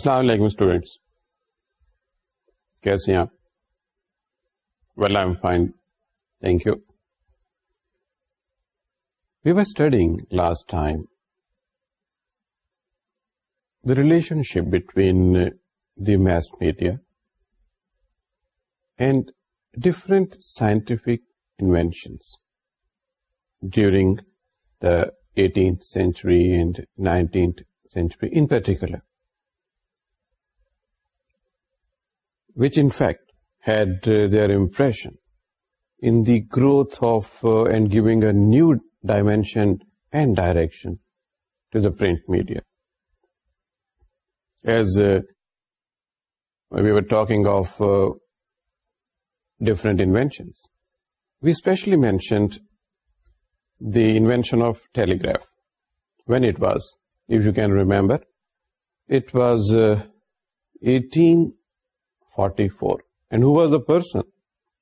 السلام علیکم اسٹوڈینٹس کیسے آپ well I am fine thank you we are studying last time the relationship between the mass media and different scientific inventions during the eighteenth century and nineteenth century in particular which in fact had uh, their impression in the growth of uh, and giving a new dimension and direction to the print media. As uh, we were talking of different inventions, we especially mentioned the invention of telegraph. When it was, if you can remember, it was 18 44. And who was the person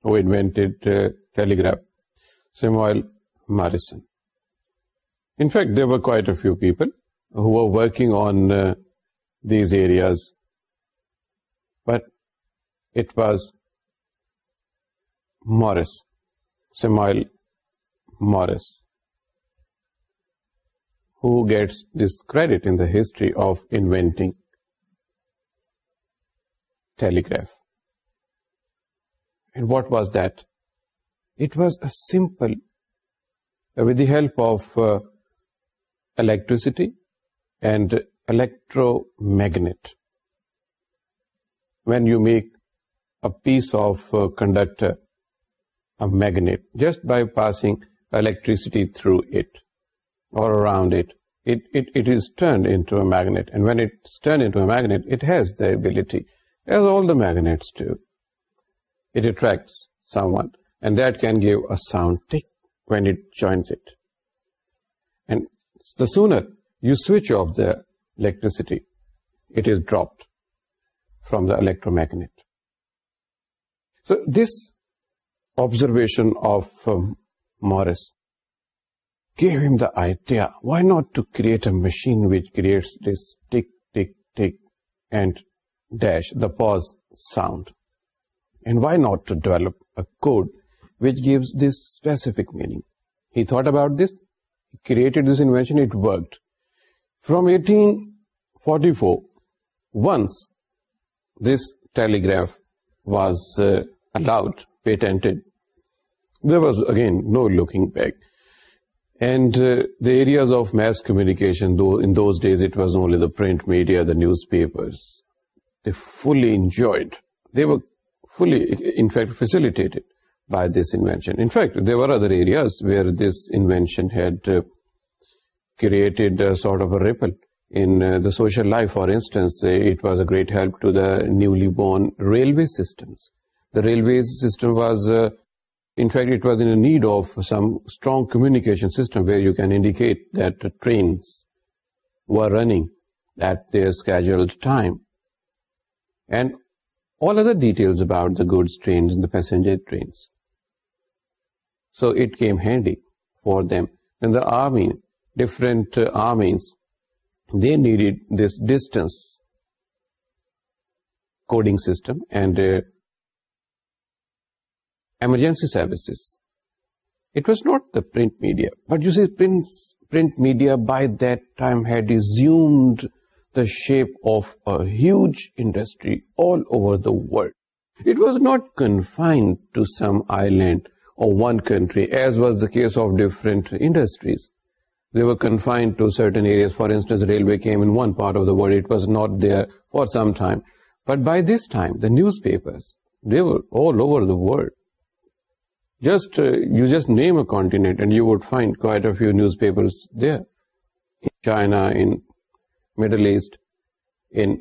who invented uh, telegraph? Samuel Morison. In fact, there were quite a few people who were working on uh, these areas, but it was Samuel Morris, who gets this credit in the history of inventing telegraph what was does it electricity and electromagnet we you make piece of conduct magnet just by passing electricity through it around اٹرنڈو میگنے magnet it has ability as all the magnets do. It attracts someone, and that can give a sound tick when it joins it. And the sooner you switch off the electricity, it is dropped from the electromagnet. So this observation of um, Morris gave him the idea, why not to create a machine which creates this tick, tick, tick, and dash the pause sound. And why not to develop a code which gives this specific meaning? He thought about this, he created this invention, it worked. From 1844, once this telegraph was uh, allowed, patented, there was again no looking back. And uh, the areas of mass communication, though in those days it was only the print media, the newspapers, fully انج flat by this ادریازنڈ life for instance was a great newly born railway railway need of some strong communication system where you کینڈیکیٹ دیٹری ring at their time and all other details about the goods trains and the passenger trains. So it came handy for them. And the army, different uh, armies, they needed this distance coding system and uh, emergency services. It was not the print media, but you see print media by that time had resumed shape of اوج industry world it was not confined to some I'd one country as was Das of ڈیفرنٹریز they were کنفائنڈنز for instance railway for some time but by this time the newspaper داڈ just you جس name a content and you would find of you newspaper China Middle East in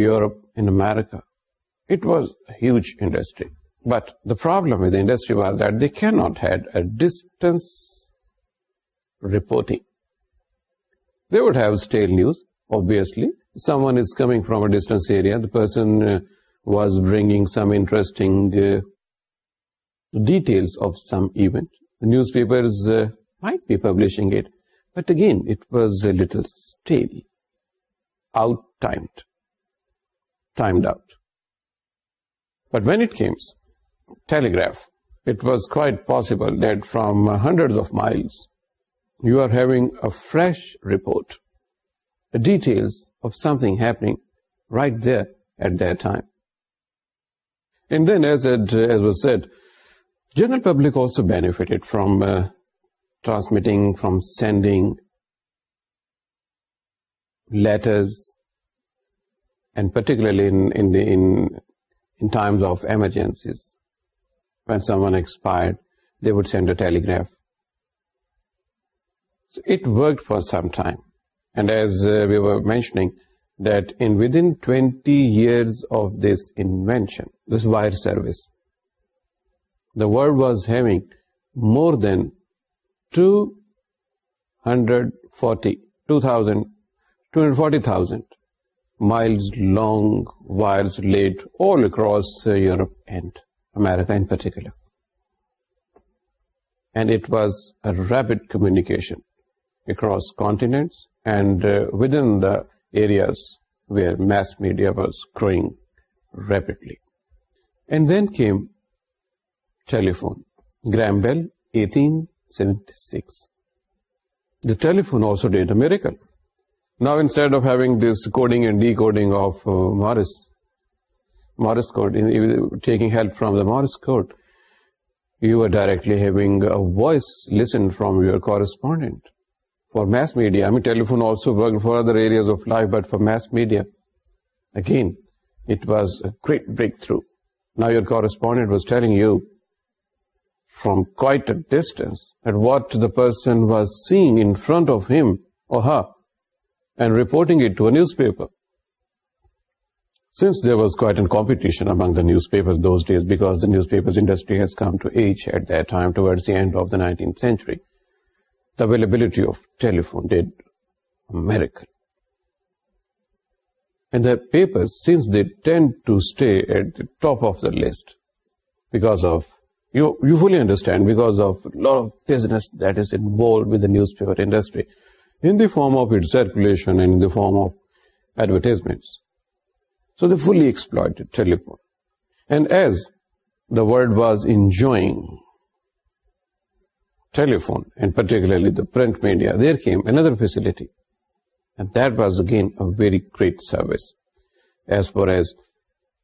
Europe int was his but the problem industry was the can not ہ distance reporting they view news obviously some one is come from a distance person was برگ some interest that some event news papers may be publishing but again it was the little timed out. But when it came telegraph, it was quite possible that from hundreds of miles, you are having a fresh report, the details of something happening right there at that time. And then, as was said, general public also benefited from uh, transmitting, from sending letters, and particularly in times of emergencies, when someone expired, they would send a telegraph. So it worked for some time. And as uh, we were mentioning, that within 20 years of this invention, this wire service, the world was having more than 240, 2,000 240,000 miles long wires laid all across Europe and America in particular. And it was a rapid communication across continents and uh, within the areas where mass media was growing rapidly. And then came telephone. Graham Bell, 1876. The telephone also did a miracle. Now end of this coding you are directly voice lower correspondent for mass media through now you are correspondent was tearing you from کو pressing of him اور reporting to a news پیپرزیشن among دیوز paper newspaper nineteen century available since the ten eight the top of the list back of you fully understand because of law of business this end و newspaper industry form of it circulation and form of advertisement so the fully exploited telephoning telephone particularly the پردر facility gain a very great service as far as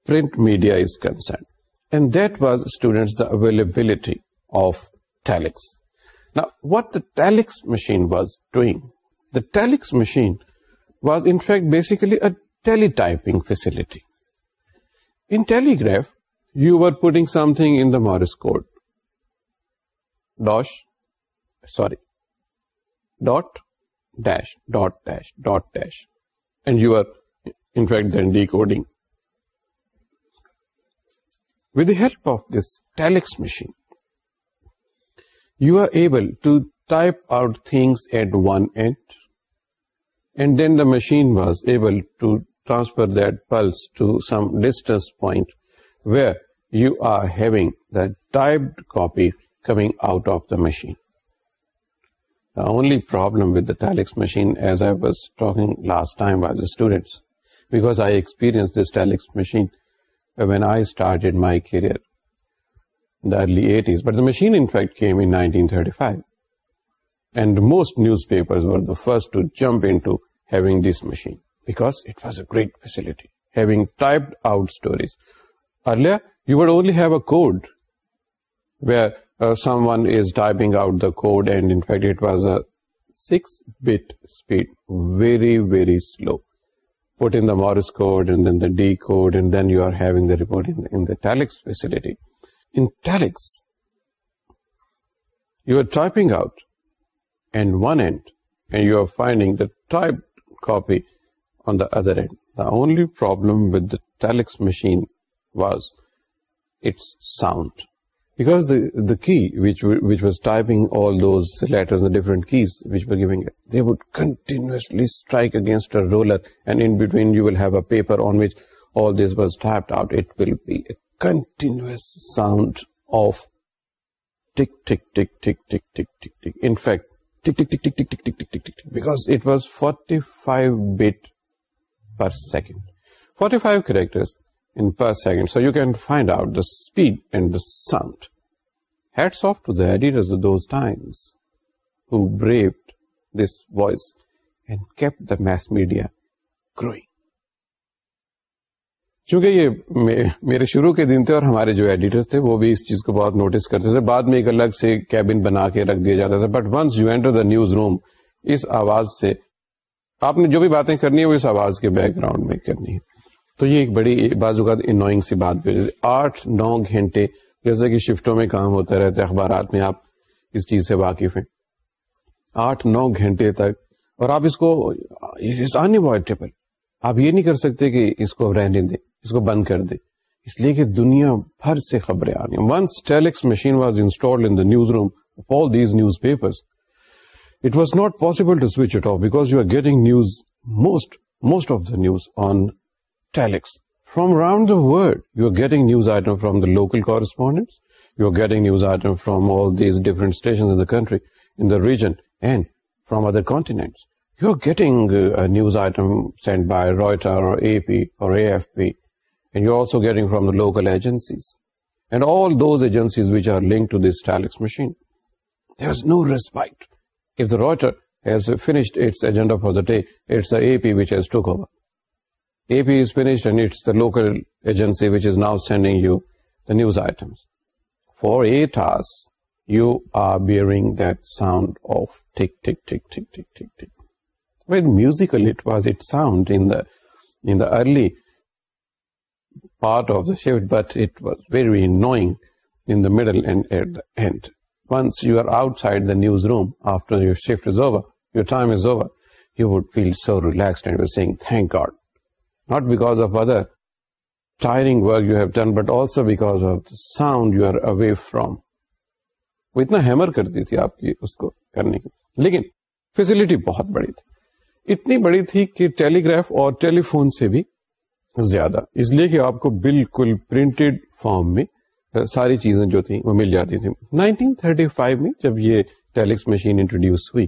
print media is concerned and those student available machine was doing The telex machine was in fact basically a teletyping facility. In telegraph, you were putting something in the Morse code. Dot, dash, dot, dash, dot, dash. And you are in fact then decoding. With the help of this telex machine, you are able to type out things at one end machine وازلفر the past where you are head come out of the machine دالی problem telex machine as I last student back I experience this telex machine we I my career first to jump having this typed out you would where some ونپنگ کو decode and then you you you are typing roller and sound of tick tick ٹھیک forty five can find out the speed and the sound who بریپ this voice and the mass media growing چونکہ یہ میرے شروع کے دن تھے اور ہمارے جو ایڈیٹر تھے وہ بھی اس چیز کو بہت نوٹس کرتے تھے بعد میں ایک الگ سے کیبن بنا کے رکھ دیا جاتا تھا but once you enter the newsroom اس آواز سے آپ نے جو بھی باتیں کرنی ہے وہ اس آواز کے بیک گراؤنڈ میں کرنی ہے تو یہ ایک بڑی بازو آٹھ نو گھنٹے جیسے کہ شفٹوں میں کام ہوتا رہتا ہے اخبارات میں آپ اس چیز سے واقف ہیں آٹھ نو گھنٹے تک اور آپ اس کو انوائٹیبل آپ یہ نہیں کر سکتے کہ اس کو رہنے دیں اس کو بند کر دے اس لیے کہ دنیا بھر سے خبریں آ رہی ہیں once telex machine was install in the newsroom of all these newspaper it was not possible to switch it off because you are getting news most most of the news on telex from around the world you are getting news item from the local correspondent you are getting news item from all these different station in the country in the region and from other content you are getting news item sent by Reuter A P اور A F P local news items for you are bound wait music part of the shift but it was you're middle and at Not once you are outside the newsroom after your shift not because sound you are away from وہ اتنا hammer کرتی تھی آپ کی اس کو کرنے کی لیکن فیسلٹی بہت بڑی تھی اتنی بڑی تھی کہ ٹیلی گراف اور ٹیلی فون سے بھی زیادہ اس لیے کہ آپ کو بالکل پرنٹڈ فارم میں ساری چیزیں جو تھیں وہ مل جاتی تھیں 1935 میں جب یہ ٹیلیکس مشین انٹروڈیوس ہوئی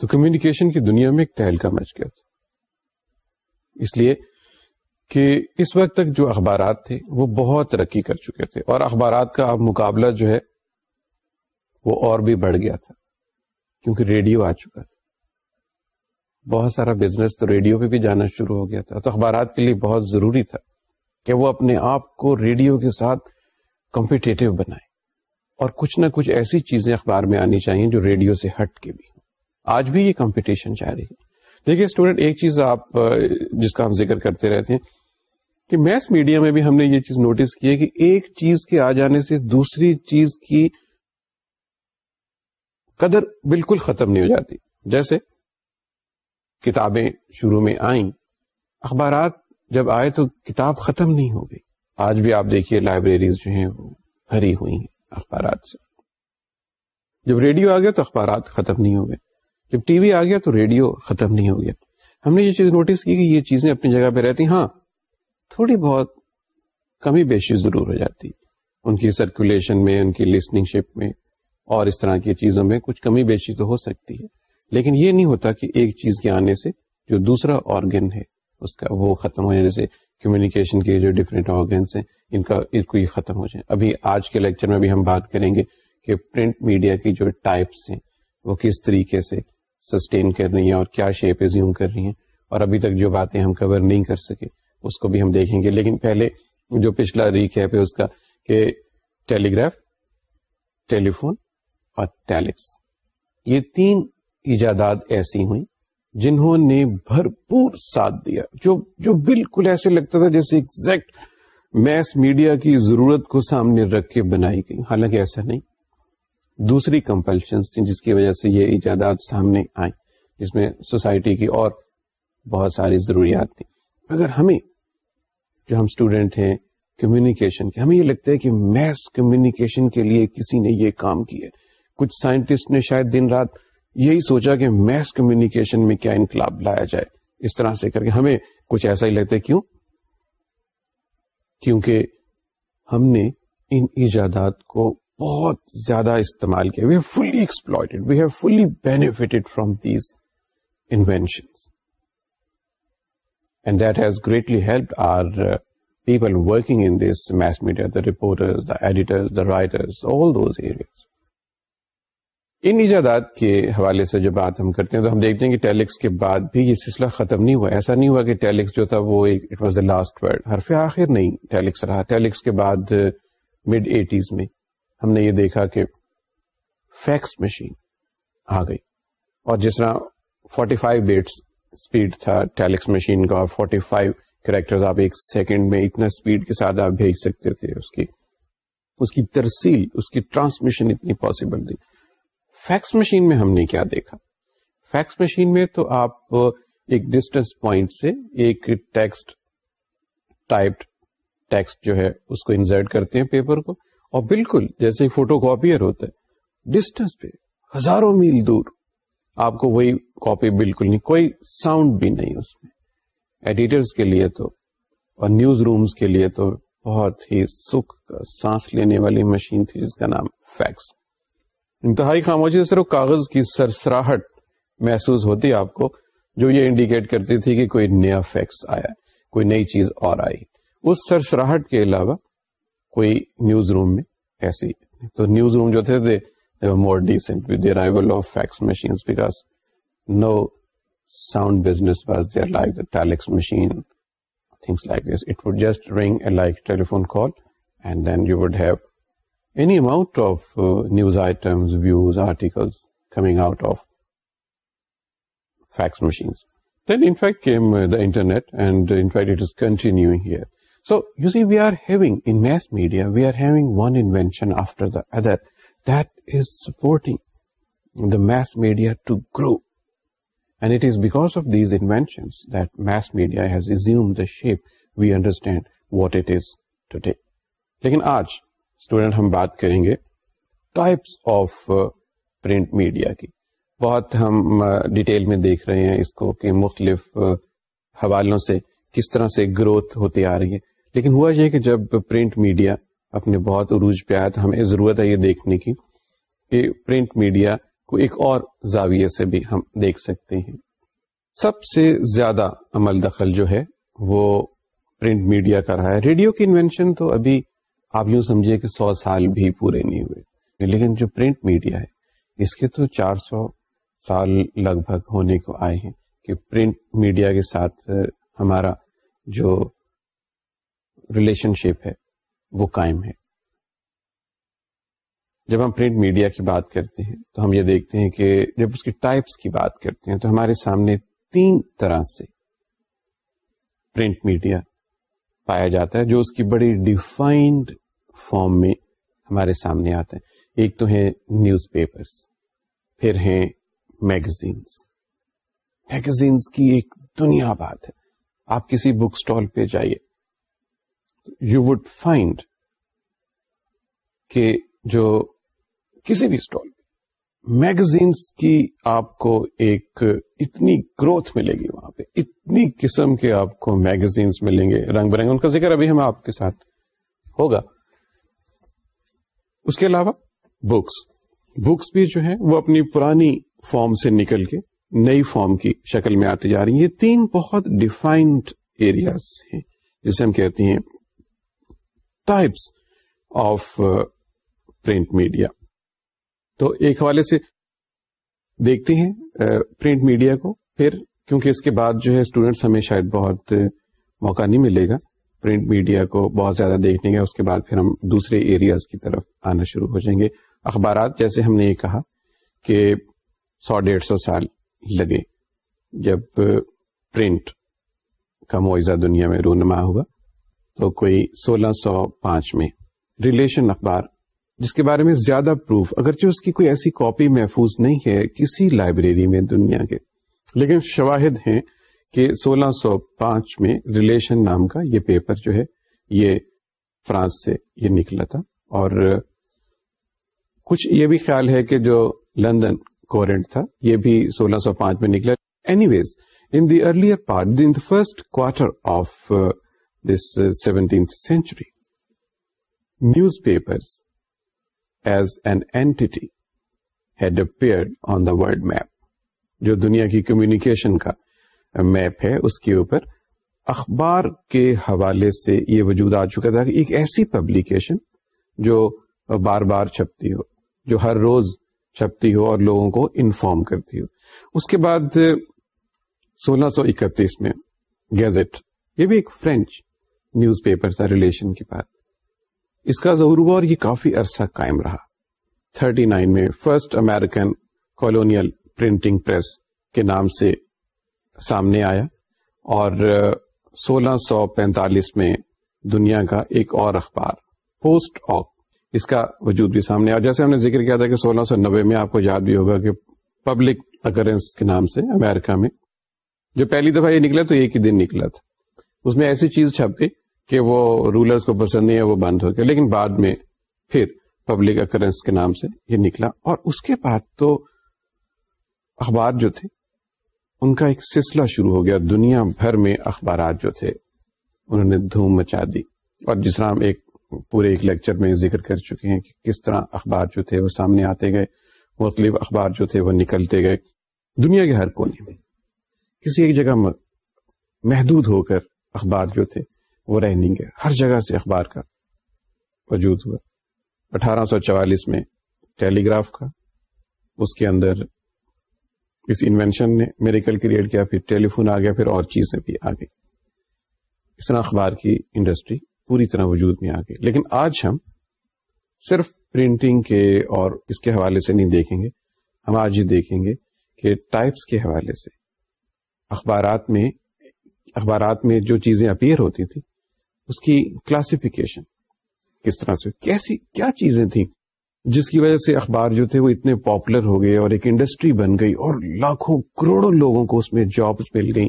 تو کمیونیکیشن کی دنیا میں ایک تہلکا مچ گیا تھا اس لیے کہ اس وقت تک جو اخبارات تھے وہ بہت ترقی کر چکے تھے اور اخبارات کا اب مقابلہ جو ہے وہ اور بھی بڑھ گیا تھا کیونکہ ریڈیو آ چکا تھا بہت سارا بزنس تو ریڈیو پہ بھی جانا شروع ہو گیا تھا تو اخبارات کے لیے بہت ضروری تھا کہ وہ اپنے آپ کو ریڈیو کے ساتھ کمپیٹیٹو بنائے اور کچھ نہ کچھ ایسی چیزیں اخبار میں آنی چاہیے جو ریڈیو سے ہٹ کے بھی آج بھی یہ کمپٹیشن جا رہی ہے دیکھیے اسٹوڈینٹ ایک چیز آپ جس کا ہم ذکر کرتے رہتے ہیں کہ میس میڈیا میں بھی ہم نے یہ چیز نوٹس کی ہے کہ ایک چیز کے آ جانے سے دوسری چیز کی قدر بالکل ختم نہیں ہو جاتی جیسے کتابیں شروع میں آئیں اخبارات جب آئے تو کتاب ختم نہیں ہو گئی آج بھی آپ دیکھیے لائبریریز جو ہیں وہ بھری ہوئی ہیں اخبارات سے جب ریڈیو آ گیا تو اخبارات ختم نہیں ہو گئے جب ٹی وی آ گیا تو ریڈیو ختم نہیں ہو گیا ہم نے یہ چیز نوٹس کی کہ یہ چیزیں اپنی جگہ پہ رہتی ہاں تھوڑی بہت کمی بیشی ضرور ہو جاتی ان کی سرکولیشن میں ان کی لسننگ شپ میں اور اس طرح کی چیزوں میں کچھ کمی بیشی تو ہو سکتی ہے لیکن یہ نہیں ہوتا کہ ایک چیز کے آنے سے جو دوسرا آرگن ہے اس کا وہ ختم ہو جائے جیسے کمیونیکیشن کے جو ڈفرینٹ آرگنس ہیں ان کا ان کو یہ ختم ہو جائے ابھی آج کے لیکچر میں بھی ہم بات کریں گے کہ پرنٹ میڈیا کی جو ٹائپس ہیں وہ کس طریقے سے سسٹین کر رہی ہیں اور کیا شیپ ریزیوم کر رہی ہیں اور ابھی تک جو باتیں ہم کور نہیں کر سکے اس کو بھی ہم دیکھیں گے لیکن پہلے جو پچھلا ریک ہے اس کا کہ ٹیلی گراف ٹیلیفون اور ٹیلکس یہ تین ایجادات ایسی ہوئی جنہوں نے بھرپور ساتھ دیا جو جو بالکل ایسے لگتا تھا جیسے ایکزیکٹ میس میڈیا کی ضرورت کو سامنے رکھ کے بنائی گئی حالانکہ ایسا نہیں دوسری کمپلشنس تھیں جس کی وجہ سے یہ ایجادات سامنے آئیں جس میں سوسائٹی کی اور بہت ساری ضروریات تھیں اگر ہمیں جو ہم اسٹوڈینٹ ہیں کمیونیکیشن کے ہمیں یہ لگتا ہے کہ میس کمیونیکیشن کے لیے کسی نے یہ کام کیا کچھ سائنٹسٹ نے شاید دن رات یہی سوچا کہ میس کمیونیکیشن میں کیا انقلاب لایا جائے اس طرح سے کر کے ہمیں کچھ ایسا ہی لگتا ہے کیوں کیونکہ ہم نے ان ایجادات کو بہت زیادہ استعمال کیا we have fully exploited we have fully benefited from these inventions and that has greatly help our people working in this mass media the reporter the editors the writers all those areas ان ایجادات کے حوالے سے جب بات ہم کرتے ہیں تو ہم دیکھتے ہیں کہ ٹیلکس کے بعد بھی یہ سلسلہ ختم نہیں ہوا ایسا نہیں ہوا کہ ٹیلکس جو تھا وہ it was the last word حرف آخر نہیں ٹیلکس رہا ٹیلکس کے بعد مڈ ایٹیز میں ہم نے یہ دیکھا کہ فیکس مشین آ گئی اور جس طرح فورٹی فائیو ڈیٹس اسپیڈ تھا ٹیلکس مشین کا فورٹی فائیو کریکٹر آپ ایک سیکنڈ میں اتنا اسپیڈ کے ساتھ آپ بھیج سکتے تھے اس کی اس کی ترسیل اس کی ٹرانسمیشن اتنی پاسبل نہیں فیکس مشین میں ہم نے کیا دیکھا فیکس مشین میں تو آپ ایک ڈسٹینس پوائنٹ سے ایک ٹیکسٹ ٹیکسٹ جو ہے اس کو انزرٹ کرتے ہیں پیپر کو اور بالکل جیسے فوٹو کاپیئر ہوتا ہے ڈسٹینس پہ ہزاروں میل دور آپ کو وہی کاپی بالکل نہیں کوئی ساؤنڈ بھی نہیں اس میں ایڈیٹرز کے لیے تو اور نیوز رومز کے لیے تو بہت ہی سکھ سانس لینے والی مشین تھی جس کا نام فیکس انتہائی خاموشی سے صرف کاغذ کی سرسراہٹ محسوس ہوتی آپ کو جو یہ انڈیکیٹ کرتی تھی کہ کوئی نیا فیکس آیا کوئی نئی چیز اور آئی اس سرسراہٹ کے علاوہ کوئی نیوز روم میں ایسی تو نیوز روم جو تھے more decent with arrival of fax machine because no sound business was there like the telex machine things like this it would just ring a like telephone call and then you would have any amount of news items views article coming out of فی مشینیو here we are ونوینشن after other that is supporting the mass media to grow and it is back of these انشن this media shape we understand what it day لیکن آج student ہم بات کریں گے types of print media کی بہت ہم detail میں دیکھ رہے ہیں اس کو کہ مختلف حوالوں سے کس طرح سے گروتھ ہوتی آ رہی ہے لیکن ہوا یہ کہ جب پرنٹ میڈیا اپنے بہت عروج پہ آیا تو ہمیں ضرورت ہے یہ دیکھنے کی کہ پرنٹ میڈیا کو ایک اور زاویے سے بھی ہم دیکھ سکتے ہیں سب سے زیادہ عمل دخل جو ہے وہ پرنٹ میڈیا کا رہا ہے ریڈیو کی انوینشن تو ابھی آپ یوں سمجھے کہ سو سال بھی پورے نہیں ہوئے لیکن جو پرنٹ میڈیا ہے اس کے تو چار سو سال لگ بھگ ہونے کو آئے ہیں کہ پرنٹ میڈیا کے ساتھ ہمارا جو ریلیشن شپ ہے وہ قائم ہے جب ہم پرنٹ میڈیا کی بات کرتے ہیں تو ہم یہ دیکھتے ہیں کہ جب اس کی ٹائپس کی بات کرتے ہیں تو ہمارے سامنے تین طرح سے پرنٹ میڈیا پایا جاتا ہے جو اس کی بڑی ڈیفائنڈ فارم میں ہمارے سامنے آتے ہیں ایک تو ہے نیوز پیپر پھر ہیں میگزینس میگزینس کی ایک دنیا بات ہے آپ کسی بک اسٹال پہ جائیے یو وڈ فائنڈ کہ جو کسی بھی اسٹال میگزینس کی آپ کو ایک اتنی گروتھ ملے گی وہاں پہ اتنی قسم کے آپ کو میگزینس ملیں گے رنگ برنگ ان کا ذکر ابھی ہم آپ کے ساتھ ہوگا اس کے علاوہ بکس بکس بھی جو ہیں وہ اپنی پرانی فارم سے نکل کے نئی فارم کی شکل میں آتی جا رہی ہیں یہ تین بہت ڈیفائنڈ ایریاز ہیں جسے ہم کہتے ہیں ٹائپس آف پرنٹ میڈیا تو ایک حوالے سے دیکھتے ہیں پرنٹ میڈیا کو پھر کیونکہ اس کے بعد جو ہے اسٹوڈینٹس ہمیں شاید بہت موقع نہیں ملے گا پرنٹ میڈیا کو بہت زیادہ دیکھنے کا اس کے بعد پھر ہم دوسرے ایریاز کی طرف آنا شروع ہو جائیں گے اخبارات جیسے ہم نے یہ کہا کہ سو ڈیڑھ سو سال لگے جب پرنٹ کا معاوضہ دنیا میں رونما ہوا تو کوئی سولہ سو پانچ میں ریلیشن اخبار جس کے بارے میں زیادہ پروف اگرچہ اس کی کوئی ایسی کاپی محفوظ نہیں ہے کسی لائبریری میں دنیا کے لیکن شواہد ہیں کہ سولہ سو پانچ میں ریلیشن نام کا یہ پیپر جو ہے یہ فرانس سے یہ نکلا تھا اور کچھ یہ بھی خیال ہے کہ جو لندن کورنٹ تھا یہ بھی سولہ سو پانچ میں نکلا anyways in the earlier part then the first quarter of this seventeenth century newspapers as an anti head on the map جو دنیا کی کمیونیکیشن کا میپ ہے اس کے اوپر اخبار کے حوالے سے یہ وجود آ چکا تھا کہ ایک ایسی پبلیکیشن جو بار بار چھپتی ہو جو ہر روز چھپتی ہو اور لوگوں کو انفارم کرتی ہو اس کے بعد سولہ سو اکتیس میں گیزٹ یہ بھی ایک فرینچ نیوز پیپر تھا ریلیشن کے بعد اس کا ظہور ہوا اور یہ کافی عرصہ قائم رہا 39 میں فرسٹ امیرکن پرنٹنگ پریس کے نام سے سامنے آیا اور سولہ سو پینتالیس میں دنیا کا ایک اور اخبار پوسٹ آک اس کا وجود بھی سامنے آیا جیسے ہم نے ذکر کیا تھا کہ سولہ سو نبے میں آپ کو یاد بھی ہوگا کہ پبلک اکرنس کے نام سے امریکہ میں جو پہلی دفعہ یہ نکلا تو ایک ہی دن نکلا تھا اس میں ایسی چیز چھپ گئی کہ وہ رولرز کو پسند نہیں ہے وہ بند ہو گیا لیکن بعد میں پھر پبلک اکرنس کے نام سے یہ نکلا اور اس کے بعد تو اخبار جو تھے ان کا ایک سلسلہ شروع ہو گیا دنیا بھر میں اخبارات جو تھے انہوں نے دھوم مچا دی اور طرح ہم ایک پورے ایک لیکچر میں ذکر کر چکے ہیں کہ کس طرح اخبار جو تھے وہ سامنے آتے گئے مختلف اخبار جو تھے وہ نکلتے گئے دنیا کے ہر کونے میں کسی ایک جگہ محدود ہو کر اخبار جو تھے وہ رہیں گے ہر جگہ سے اخبار کا وجود ہوا اٹھارہ سو چوالیس میں ٹیلی گراف کا اس کے اندر اس انوینشن نے میریکل کریٹ کیا پھر ٹیلی فون آ گیا پھر اور چیزیں بھی آ گئی اس طرح اخبار کی انڈسٹری پوری طرح وجود میں آ گئی لیکن آج ہم صرف پرنٹنگ کے اور اس کے حوالے سے نہیں دیکھیں گے ہم آج یہ دیکھیں گے کہ ٹائپس کے حوالے سے اخبارات میں اخبارات میں جو چیزیں اپیئر ہوتی تھیں اس کی کلاسیفکیشن کس طرح سے کیسی کیا چیزیں تھیں جس کی وجہ سے اخبار جو تھے وہ اتنے پاپولر ہو گئے اور ایک انڈسٹری بن گئی اور لاکھوں کروڑوں لوگوں کو اس میں جابس مل گئی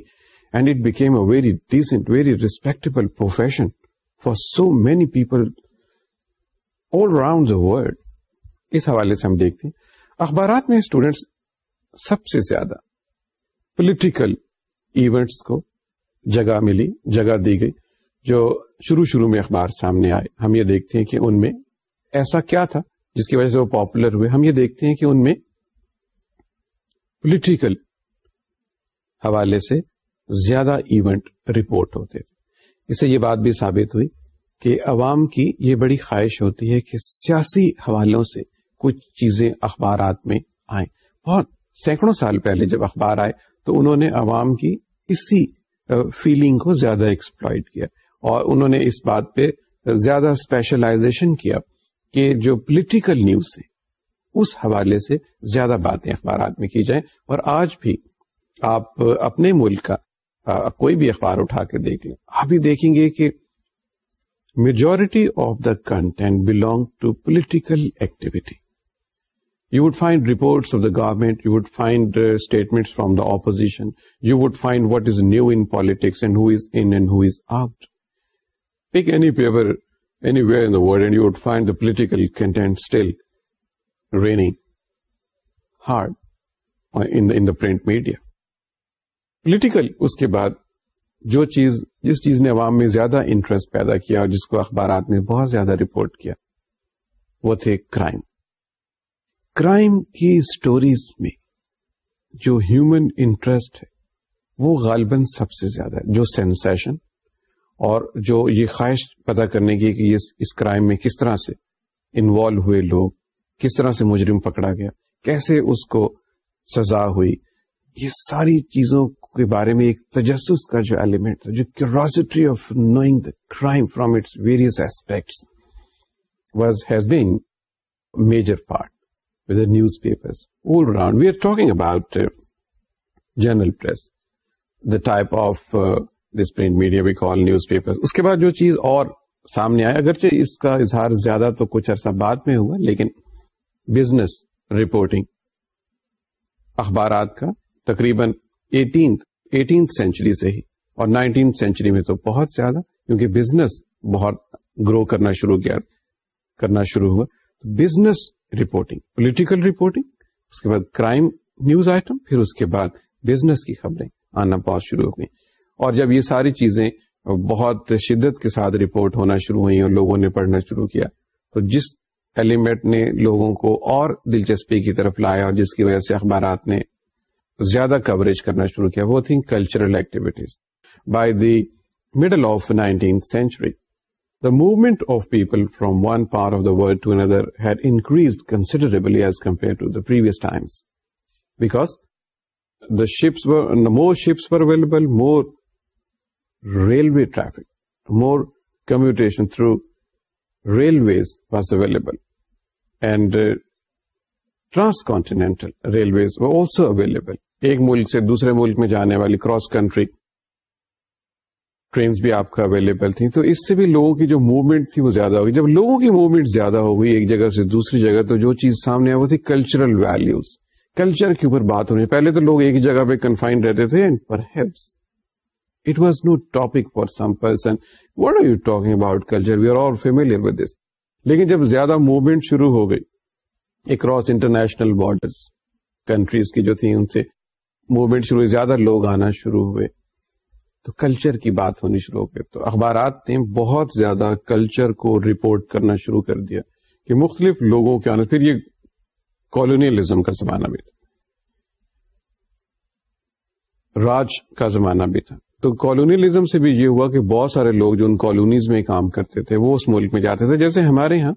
and it became a very decent very respectable profession for so many people all round the world اس حوالے سے ہم دیکھتے ہیں اخبارات میں اسٹوڈینٹس سب سے زیادہ پولیٹیکل ایونٹس کو جگہ ملی جگہ دی گئی جو شروع شروع میں اخبار سامنے آئے ہم یہ دیکھتے ہیں کہ ان میں ایسا کیا تھا جس کی وجہ سے وہ پاپولر ہوئے ہم یہ دیکھتے ہیں کہ ان میں پولیٹیکل حوالے سے زیادہ ایونٹ رپورٹ ہوتے تھے اس سے یہ بات بھی ثابت ہوئی کہ عوام کی یہ بڑی خواہش ہوتی ہے کہ سیاسی حوالوں سے کچھ چیزیں اخبارات میں آئیں بہت سینکڑوں سال پہلے جب اخبار آئے تو انہوں نے عوام کی اسی فیلنگ کو زیادہ ایکسپلائٹ کیا اور انہوں نے اس بات پہ زیادہ اسپیشلائزیشن کیا کہ جو پولیٹیکل نیوز ہے اس حوالے سے زیادہ باتیں اخبارات میں کی جائیں اور آج بھی آپ اپنے ملک کا کوئی بھی اخبار اٹھا کے دیکھ لیں آپ بھی دیکھیں گے کہ majority of the content belong to political activity you would find reports of the government you would find statement from the opposition you would find what is new in politics and who who is is out content paper anywhere content still in hard print media political اس کے بعد جو چیز جس چیز نے عوام میں زیادہ انٹرسٹ پیدا کیا اور جس کو اخبارات نے بہت زیادہ رپورٹ کیا وہ تھے کرائم کرائم کی اسٹوریز میں جو ہیومن انٹرسٹ ہے وہ غالباً سب سے زیادہ جو سینسیشن اور جو یہ خواہش پتا کرنے کی کہ یہ اس کرائم میں کس طرح سے انوالو ہوئے لوگ کس طرح سے مجرم پکڑا گیا کیسے اس کو سزا ہوئی یہ ساری چیزوں کے بارے میں ایک تجسس کا جو ایلیمنٹ تھا جو curiosity of knowing the crime from its various aspects was has been major part with news all around we are talking about general type of print media call newspaper اس کے بعد جو چیز اور سامنے آئے اگرچہ اس کا اظہار زیادہ تو کچھ عرصہ بعد میں ہوا لیکن بزنس رپورٹنگ اخبارات کا تقریباً سینچری سے ہی اور سینچری میں تو بہت زیادہ کیونکہ بزنس بہت گرو کرنا شروع کیا کرنا شروع ہوا بزنس رپورٹنگ پولیٹیکل رپورٹنگ اس کے بعد کرائم نیوز آئٹم پھر اس کے بعد بزنس کی خبریں آنا بہت شروع ہو گئی اور جب یہ ساری چیزیں بہت شدت کے ساتھ رپورٹ ہونا شروع ہوئی اور لوگوں نے پڑھنا شروع کیا تو جس ایلیمنٹ نے لوگوں کو اور دلچسپی کی طرف لایا اور جس کی وجہ سے اخبارات نے زیادہ کوریج کرنا شروع کیا وہ تھیں cultural activities by the middle of nineteenth century the movement of people from one part of the world to ایندرز considerably as compare to the previous times because the ships more ships for available more railway traffic. More commutation through railways was available. And uh, transcontinental railways were also available. ایک ملک سے دوسرے ملک میں جانے والی cross country trains بھی آپ کا اویلیبل تھی تو اس سے بھی لوگوں کی جو موومنٹ تھی وہ زیادہ ہوگی جب لوگوں کی موومنٹ زیادہ ہو گئی ایک جگہ سے دوسری جگہ تو جو چیز سامنے آئی وہ تھی کلچرل ویلوز کلچر کے اوپر بات ہو رہی ہے پہلے تو لوگ ایک جگہ پہ کنفائنڈ رہتے تھے for some person what are you talking about culture we are are female لیکن جب زیادہ موومینٹ شروع ہو گئی اکراس انٹرنیشنل بارڈرز کنٹریز کی جو تھی ان سے موومینٹ شروع ہوئی زیادہ لوگ آنا شروع ہوئے تو کلچر کی بات ہونی شروع ہو گئی تو اخبارات نے بہت زیادہ کلچر کو رپورٹ کرنا شروع کر دیا کہ مختلف لوگوں کے آنا پھر یہ کالونیلزم کا زمانہ بھی تھا راج کا زمانہ بھی تھا تو کالونیلزم سے بھی یہ ہوا کہ بہت سارے لوگ جو ان کالونیز میں کام کرتے تھے وہ اس ملک میں جاتے تھے جیسے ہمارے ہاں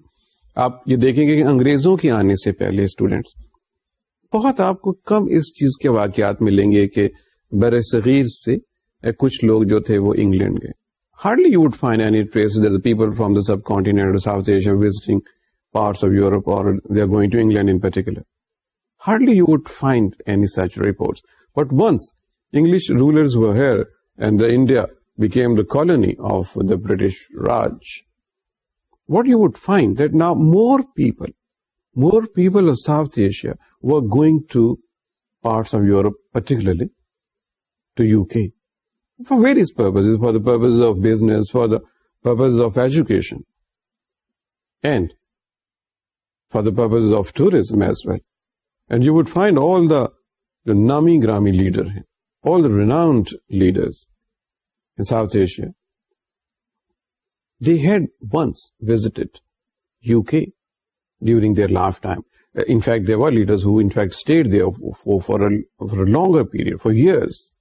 آپ یہ دیکھیں گے کہ انگریزوں کے آنے سے پہلے اسٹوڈینٹس بہت آپ کو کم اس چیز کے واقعات ملیں گے کہ بر صغیر سے کچھ لوگ جو تھے وہ انگلینڈ گئے hardly you would find any trace people from the subcontinent South Asia visiting parts of Europe اور they are going to England in particular hardly you would find any such but once English rulers and the India became the colony of the British Raj what you would find that more people more people of South Asia وارٹس of Europe particularly to U K for various purpose for the purpose of business for the purpose of education and for the purpose of tourism as well and you would find all the نامی گرامی leader ہیں all the renowned leaders in South Asia, they had once visited UK during their lifetime. In fact, there were leaders who in fact stayed there for, for, a, for a longer period, for years,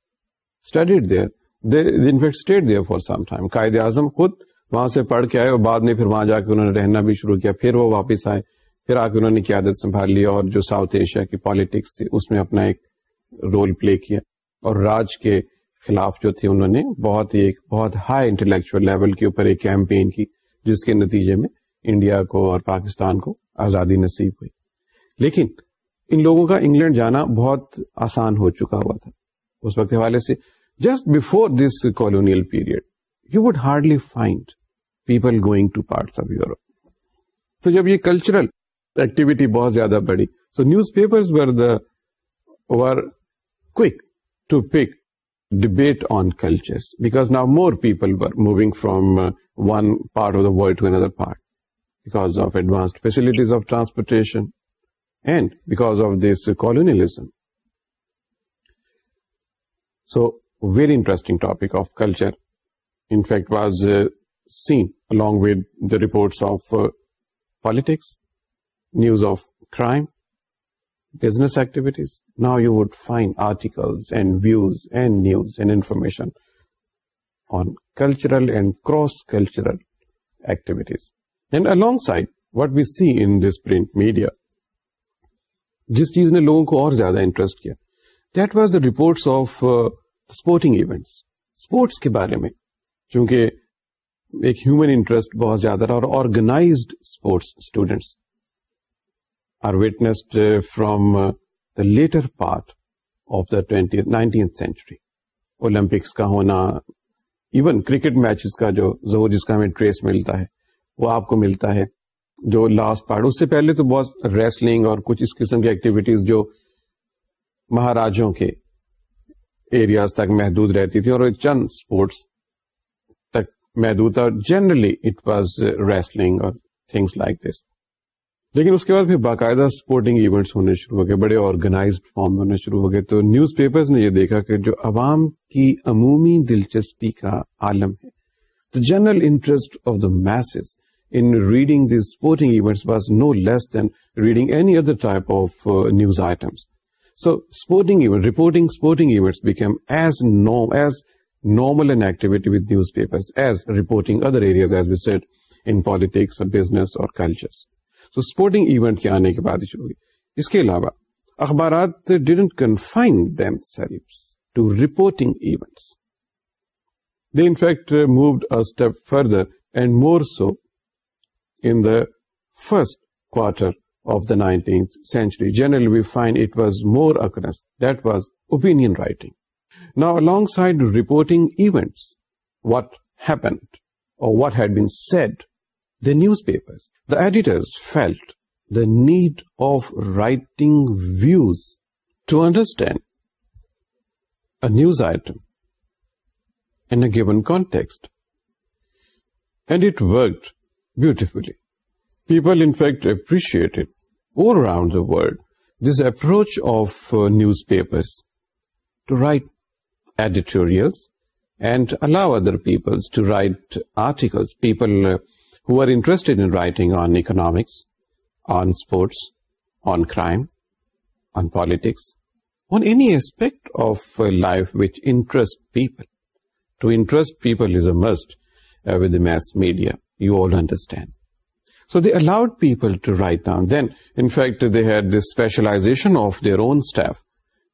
studied there. They, they in fact stayed there for some time. Qaid Azam khud وہاں سے پڑھ کے آئے اور بعد میں پھر وہاں جا کے انہوں نے رہنا بھی شروع کیا پھر وہ واپس آئے پھر آ کے انہوں نے قیادت سنبھال لی اور جو ساؤتھ ایشیا کی پالیٹکس تھی اس میں اپنا ایک رول پلے کیا اور راج کے خلاف جو تھے انہوں نے بہت ہی ایک بہت ہائی انٹلیکچل لیول کے اوپر ایک کیمپین کی جس کے نتیجے میں انڈیا کو اور پاکستان کو آزادی نصیب ہوئی لیکن ان لوگوں کا انگلینڈ جانا بہت آسان ہو چکا ہوا تھا اس وقت حوالے سے just before this colonial period you would hardly find people going to parts of Europe تو جب یہ کلچرل ایکٹیویٹی بہت زیادہ بڑی تو newspaper coke to pick debate on cultures, because now more people were moving from uh, one part of the world to another part because of advanced facilities of transportation and because of this colonialism. So, very interesting topic of culture, in fact, was uh, seen along with the reports of uh, politics, news of crime, business activities. Now you would find articles and views and news and information on cultural and cross-cultural activities. And alongside what we see in this print media, جس چیز نے لوگوں کو اور زیادہ interest کیا that was the reports of sporting events sports کے بارے میں چونکہ ایک ہیومن انٹرسٹ بہت زیادہ رہا اور organised sports students witnessed from the latter part of the twenty nineteenth century Olympics کا ہونا ایون کرکٹ میچز کا جو زور جس کا ہمیں ٹریس ملتا ہے وہ آپ کو ملتا ہے جو لاسٹ پارٹ اس سے پہلے تو بہت ریسلنگ اور کچھ اس قسم کی ایکٹیویٹیز جو مہاراجوں کے ایریاز تک محدود رہتی تھی اور چند اسپورٹس تک محدود تھا اور جنرلی اٹ واز ریسلنگ اور تھنگس لائک دس لیکن اس کے بعد پھر باقاعدہ سپورٹنگ ایونٹس ہونے شروع ہو گئے بڑے آرگنائز فارم ہونے شروع ہو گئے تو نیوز پیپرز نے یہ دیکھا کہ جو عوام کی عمومی دلچسپی کا عالم ہے the general interest of the masses in reading the sporting events was no less than reading any other type of news items so sporting reporting sporting events became as no as normal and activity with news reporting other areas as set in politics business اور cultures تو sporting event کے آنے کے بعد شروع ہوئی اس کے علاوہ اخبارات didn't confine to reporting events the fact moved step further and more so in the first quarter of the nineteenth century general we find it was more occurrence that was open writing نا alongside reporting events what happened or what had been said the newspapers. The editors felt the need of writing views to understand a news item in a given context. And it worked beautifully. People, in fact, appreciated all around the world this approach of uh, newspapers to write editorials and allow other people to write articles. People uh, who are interested in writing on economics, on sports, on crime, on politics, on any aspect of uh, life which interests people. To interest people is a must uh, with the mass media. You all understand. So they allowed people to write down. Then, in fact, they had this specialization of their own staff.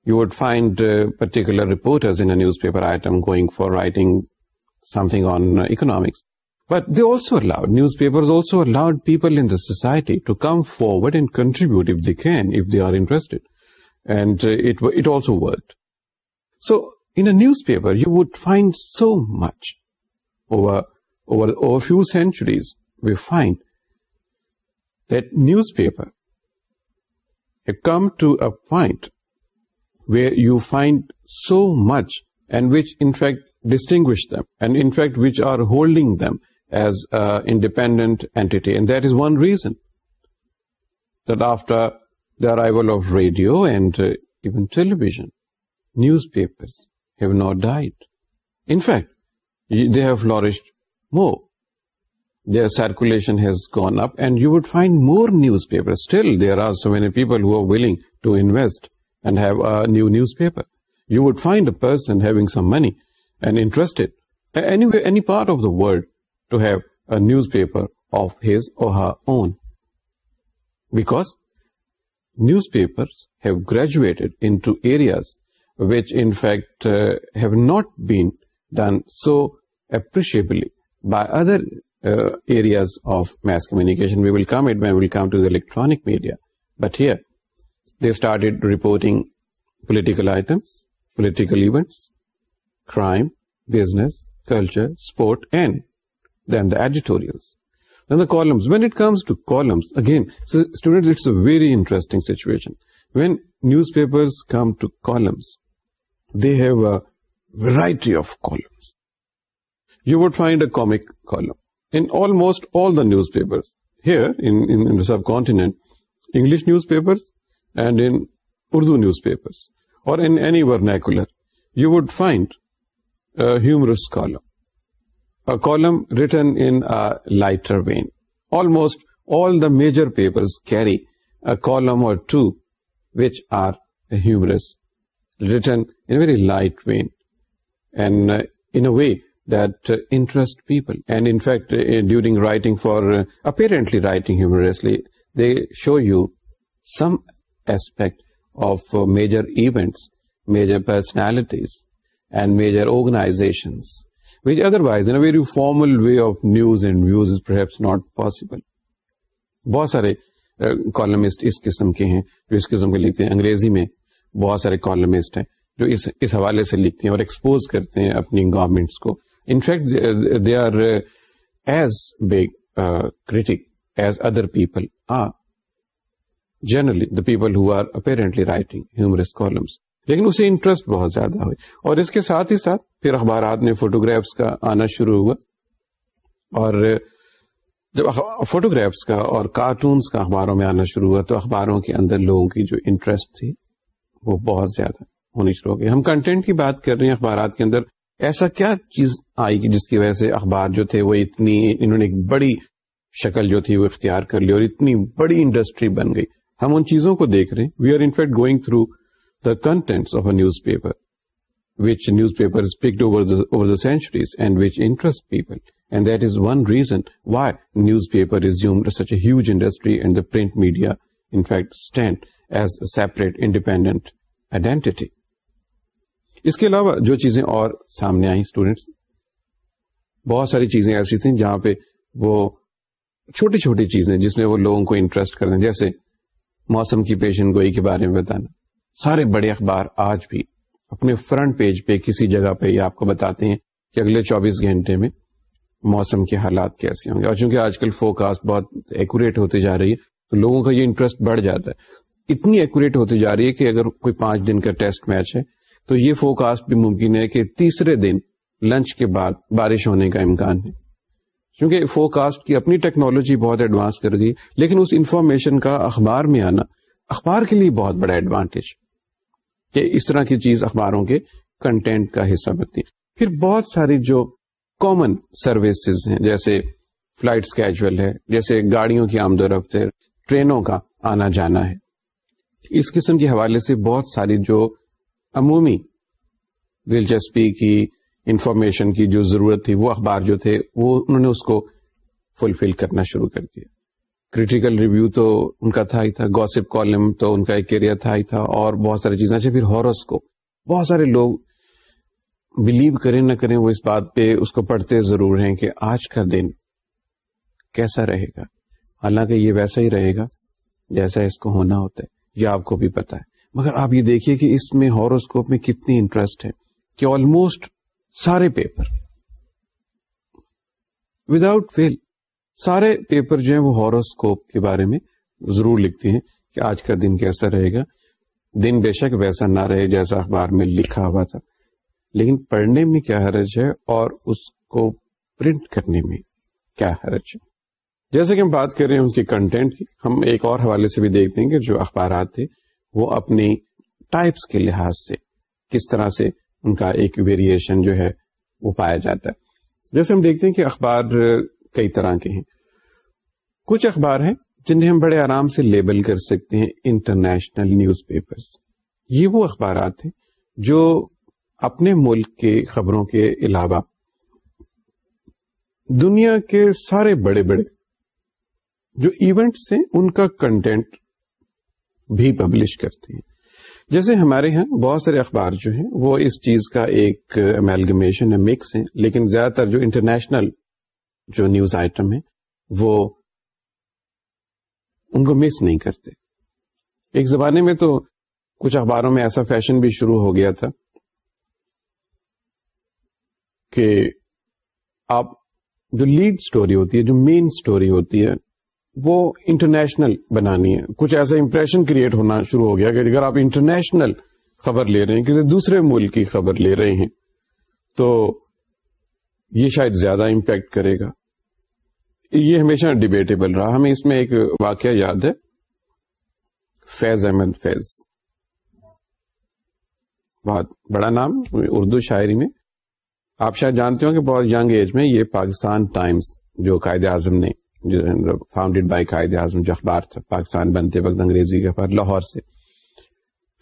You would find uh, particular reporters in a newspaper item going for writing something on economics. But they also allowed, newspapers also allowed people in the society to come forward and contribute if they can, if they are interested. And uh, it also worked. So in a newspaper, you would find so much. Over a few centuries, we find that newspaper have come to a point where you find so much, and which in fact distinguish them, and in fact which are holding them as an independent entity. And that is one reason that after the arrival of radio and uh, even television, newspapers have not died. In fact, they have flourished more. Their circulation has gone up, and you would find more newspapers. Still, there are so many people who are willing to invest and have a new newspaper. You would find a person having some money and interested. Anyway, any part of the world, to have a newspaper of his or her own, because newspapers have graduated into areas which in fact uh, have not been done so appreciably by other uh, areas of mass communication. We will come it when we will come to the electronic media, but here they started reporting political items, political events, crime, business, culture, sport, and than the adjatorials. Then the columns. When it comes to columns, again, so students, it's a very interesting situation. When newspapers come to columns, they have a variety of columns. You would find a comic column in almost all the newspapers. Here in the subcontinent, English newspapers and in Urdu newspapers or in any vernacular, you would find a humorous column a column written in a lighter vein. Almost all the major papers carry a column or two which are humorous, written in a very light vein, and uh, in a way that uh, interest people. And in fact, uh, during writing for apparently writing humorously, they show you some aspect of major events, major personalities, and major organizations. which otherwise in a very formal way of news and views is perhaps not possible. بہت سارے columnist uh, اس قسم کے ہیں جو اس قسم کے لکھتے ہیں انگریزی میں بہت سارے کالمسٹ ہیں جو اس اس حوالے سے لکھتے ہیں اور ایکسپوز کرتے ہیں اپنی گورمنٹس کو in fact they are as big critic as other people generally the people who are apparently writing humorous columns لیکن اسے انٹرسٹ بہت زیادہ ہوئی اور اس کے ساتھ ہی ساتھ پھر اخبارات میں فوٹوگرافس کا آنا شروع ہوا اور جب فوٹوگرافس کا اور کارٹونس کا اخباروں میں آنا شروع ہوا تو اخباروں کے اندر لوگوں کی جو انٹرسٹ تھی وہ بہت زیادہ ہونی شروع ہو گئی ہم کنٹینٹ کی بات کر رہے ہیں اخبارات کے اندر ایسا کیا چیز آئی جس کی وجہ سے اخبار جو تھے وہ اتنی انہوں نے ایک بڑی شکل جو تھی وہ اختیار کر لی اور اتنی بڑی انڈسٹری بن گئی ہم ان چیزوں کو دیکھ رہے ہیں we are in fact going through contents of a newspaper which newspaper the centuries and which interest people and that is one reason why newspaper print media in fact stand ایزریٹ independent identity اس کے علاوہ جو چیزیں اور سامنے آئیں students بہت ساری چیزیں ایسی تھیں جہاں پہ وہ چھوٹی چھوٹی چیزیں جس میں وہ لوگوں کو انٹرسٹ کر دیں جیسے موسم کی پیشن گوئی کے بارے میں بتانا سارے بڑے اخبار آج بھی اپنے فرنٹ پیج پہ کسی جگہ پہ یہ آپ کو بتاتے ہیں کہ اگلے چوبیس گھنٹے میں موسم کے حالات کیسے ہوں گے اور چونکہ آج کل فوکاسٹ بہت ایکوریٹ ہوتی جا رہی ہے تو لوگوں کا یہ انٹرسٹ بڑھ جاتا ہے اتنی ایکوریٹ ہوتی جا رہی ہے کہ اگر کوئی پانچ دن کا ٹیسٹ میچ ہے تو یہ فوکاسٹ بھی ممکن ہے کہ تیسرے دن لنچ کے بعد بارش ہونے کا امکان ہے چونکہ فوکاسٹ کی اپنی ٹیکنالوجی بہت ایڈوانس کر گئی لیکن اس انفارمیشن کا اخبار میں آنا اخبار کے لیے بہت بڑا ایڈوانٹیج کہ اس طرح کی چیز اخباروں کے کنٹینٹ کا حصہ بنتی ہے پھر بہت ساری جو کامن سروسز ہیں جیسے فلائٹس کیجول ہے جیسے گاڑیوں کی آمد و رفت ہے ٹرینوں کا آنا جانا ہے اس قسم کے حوالے سے بہت ساری جو عمومی دلچسپی کی انفارمیشن کی جو ضرورت تھی وہ اخبار جو تھے وہ انہوں نے اس کو فلفل کرنا شروع کر دیا کریٹیکل ریویو تو ان کا تھا ہی تھا گوسپ کالم تو ان کا ایک ایریا تھا ہی تھا اور بہت ساری چیزیں اچھا پھر ہارس کو بہت سارے لوگ بلیو کریں نہ کریں وہ اس بات پہ اس کو پڑھتے ضرور ہیں کہ آج کا دن کیسا رہے گا حالانکہ یہ ویسا ہی رہے گا جیسا اس کو ہونا ہوتا ہے یہ آپ کو بھی پتا ہے مگر آپ یہ دیکھیے کہ اس میں ہاروسکوپ میں کتنی انٹرسٹ ہے کہ آلموسٹ سارے پیپر وداؤٹ فیل سارے پیپر جو ہیں وہ ہاروسکوپ کے بارے میں ضرور لکھتے ہیں کہ آج کا دن کیسا رہے گا دن بے شک ویسا نہ رہے جیسا اخبار میں لکھا ہوا تھا لیکن پڑھنے میں کیا حرج ہے اور اس کو پرنٹ کرنے میں کیا حرج ہے جیسے کہ ہم بات کر رہے ہیں اس کی کنٹینٹ کی ہم ایک اور حوالے سے بھی دیکھتے ہیں کہ جو اخبارات تھے وہ اپنی ٹائپس کے لحاظ سے کس طرح سے ان کا ایک ویریشن جو ہے وہ پایا جاتا ہے جیسے ہم دیکھتے ہیں کہ اخبار کئی طرح کے ہیں کچھ اخبار ہیں جنہیں ہم بڑے آرام سے لیبل کر سکتے ہیں انٹرنیشنل نیوز پیپرز یہ وہ اخبارات ہیں جو اپنے ملک کے خبروں کے علاوہ دنیا کے سارے بڑے بڑے جو ایونٹس ہیں ان کا کنٹینٹ بھی پبلش کرتے ہیں جیسے ہمارے ہاں بہت سارے اخبار جو ہیں وہ اس چیز کا ایک امیلگمیشن ہے مکس ہیں لیکن زیادہ تر جو انٹرنیشنل جو نیوز آئٹم ہے وہ ان کو مس نہیں کرتے ایک زمانے میں تو کچھ اخباروں میں ایسا فیشن بھی شروع ہو گیا تھا کہ آپ جو لیڈ سٹوری ہوتی ہے جو مین سٹوری ہوتی ہے وہ انٹرنیشنل بنانی ہے کچھ ایسا امپریشن کریٹ ہونا شروع ہو گیا کہ اگر آپ انٹرنیشنل خبر لے رہے ہیں کسی دوسرے ملک کی خبر لے رہے ہیں تو یہ شاید زیادہ امپیکٹ کرے گا یہ ہمیشہ ڈبیٹیبل رہا ہمیں اس میں ایک واقعہ یاد ہے فیض احمد فیض بہت بڑا نام اردو شاعری میں آپ شاید جانتے ہو کہ بہت ینگ ایج میں یہ پاکستان ٹائمز جو قائد اعظم نے فاؤنڈیڈ بائی قائد اعظم جو اخبار تھا پاکستان بنتے وقت انگریزی کے اخبار لاہور سے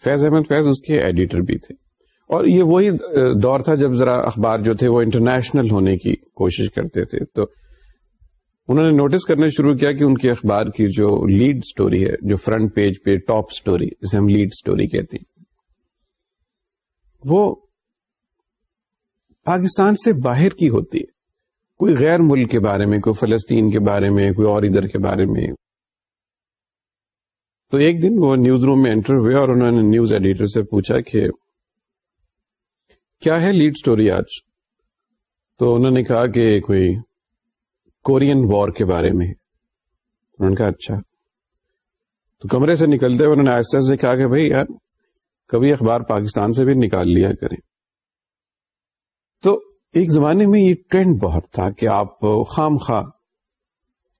فیض احمد فیض اس کے ایڈیٹر بھی تھے اور یہ وہی دور تھا جب ذرا اخبار جو تھے وہ انٹرنیشنل ہونے کی کوشش کرتے تھے تو انہوں نے نوٹس کرنا شروع کیا کہ ان کے اخبار کی جو لیڈ سٹوری ہے جو فرنٹ پیج پہ ٹاپ سٹوری جسے ہم لیڈ سٹوری کہتے ہیں وہ پاکستان سے باہر کی ہوتی ہے کوئی غیر ملک کے بارے میں کوئی فلسطین کے بارے میں کوئی اور ادھر کے بارے میں تو ایک دن وہ نیوز روم میں انٹر ہوئے اور انہوں نے نیوز ایڈیٹر سے پوچھا کہ کیا ہے لیڈ سٹوری آج تو انہوں نے کہا کہ کوئی کورین وار کے بارے میں انہوں نے کہا اچھا تو کمرے سے نکلتے ہوئے انہوں نے آہستہ سے کہا کہ بھائی یار کبھی اخبار پاکستان سے بھی نکال لیا کریں تو ایک زمانے میں یہ ٹرینڈ بہت تھا کہ آپ خام خواہ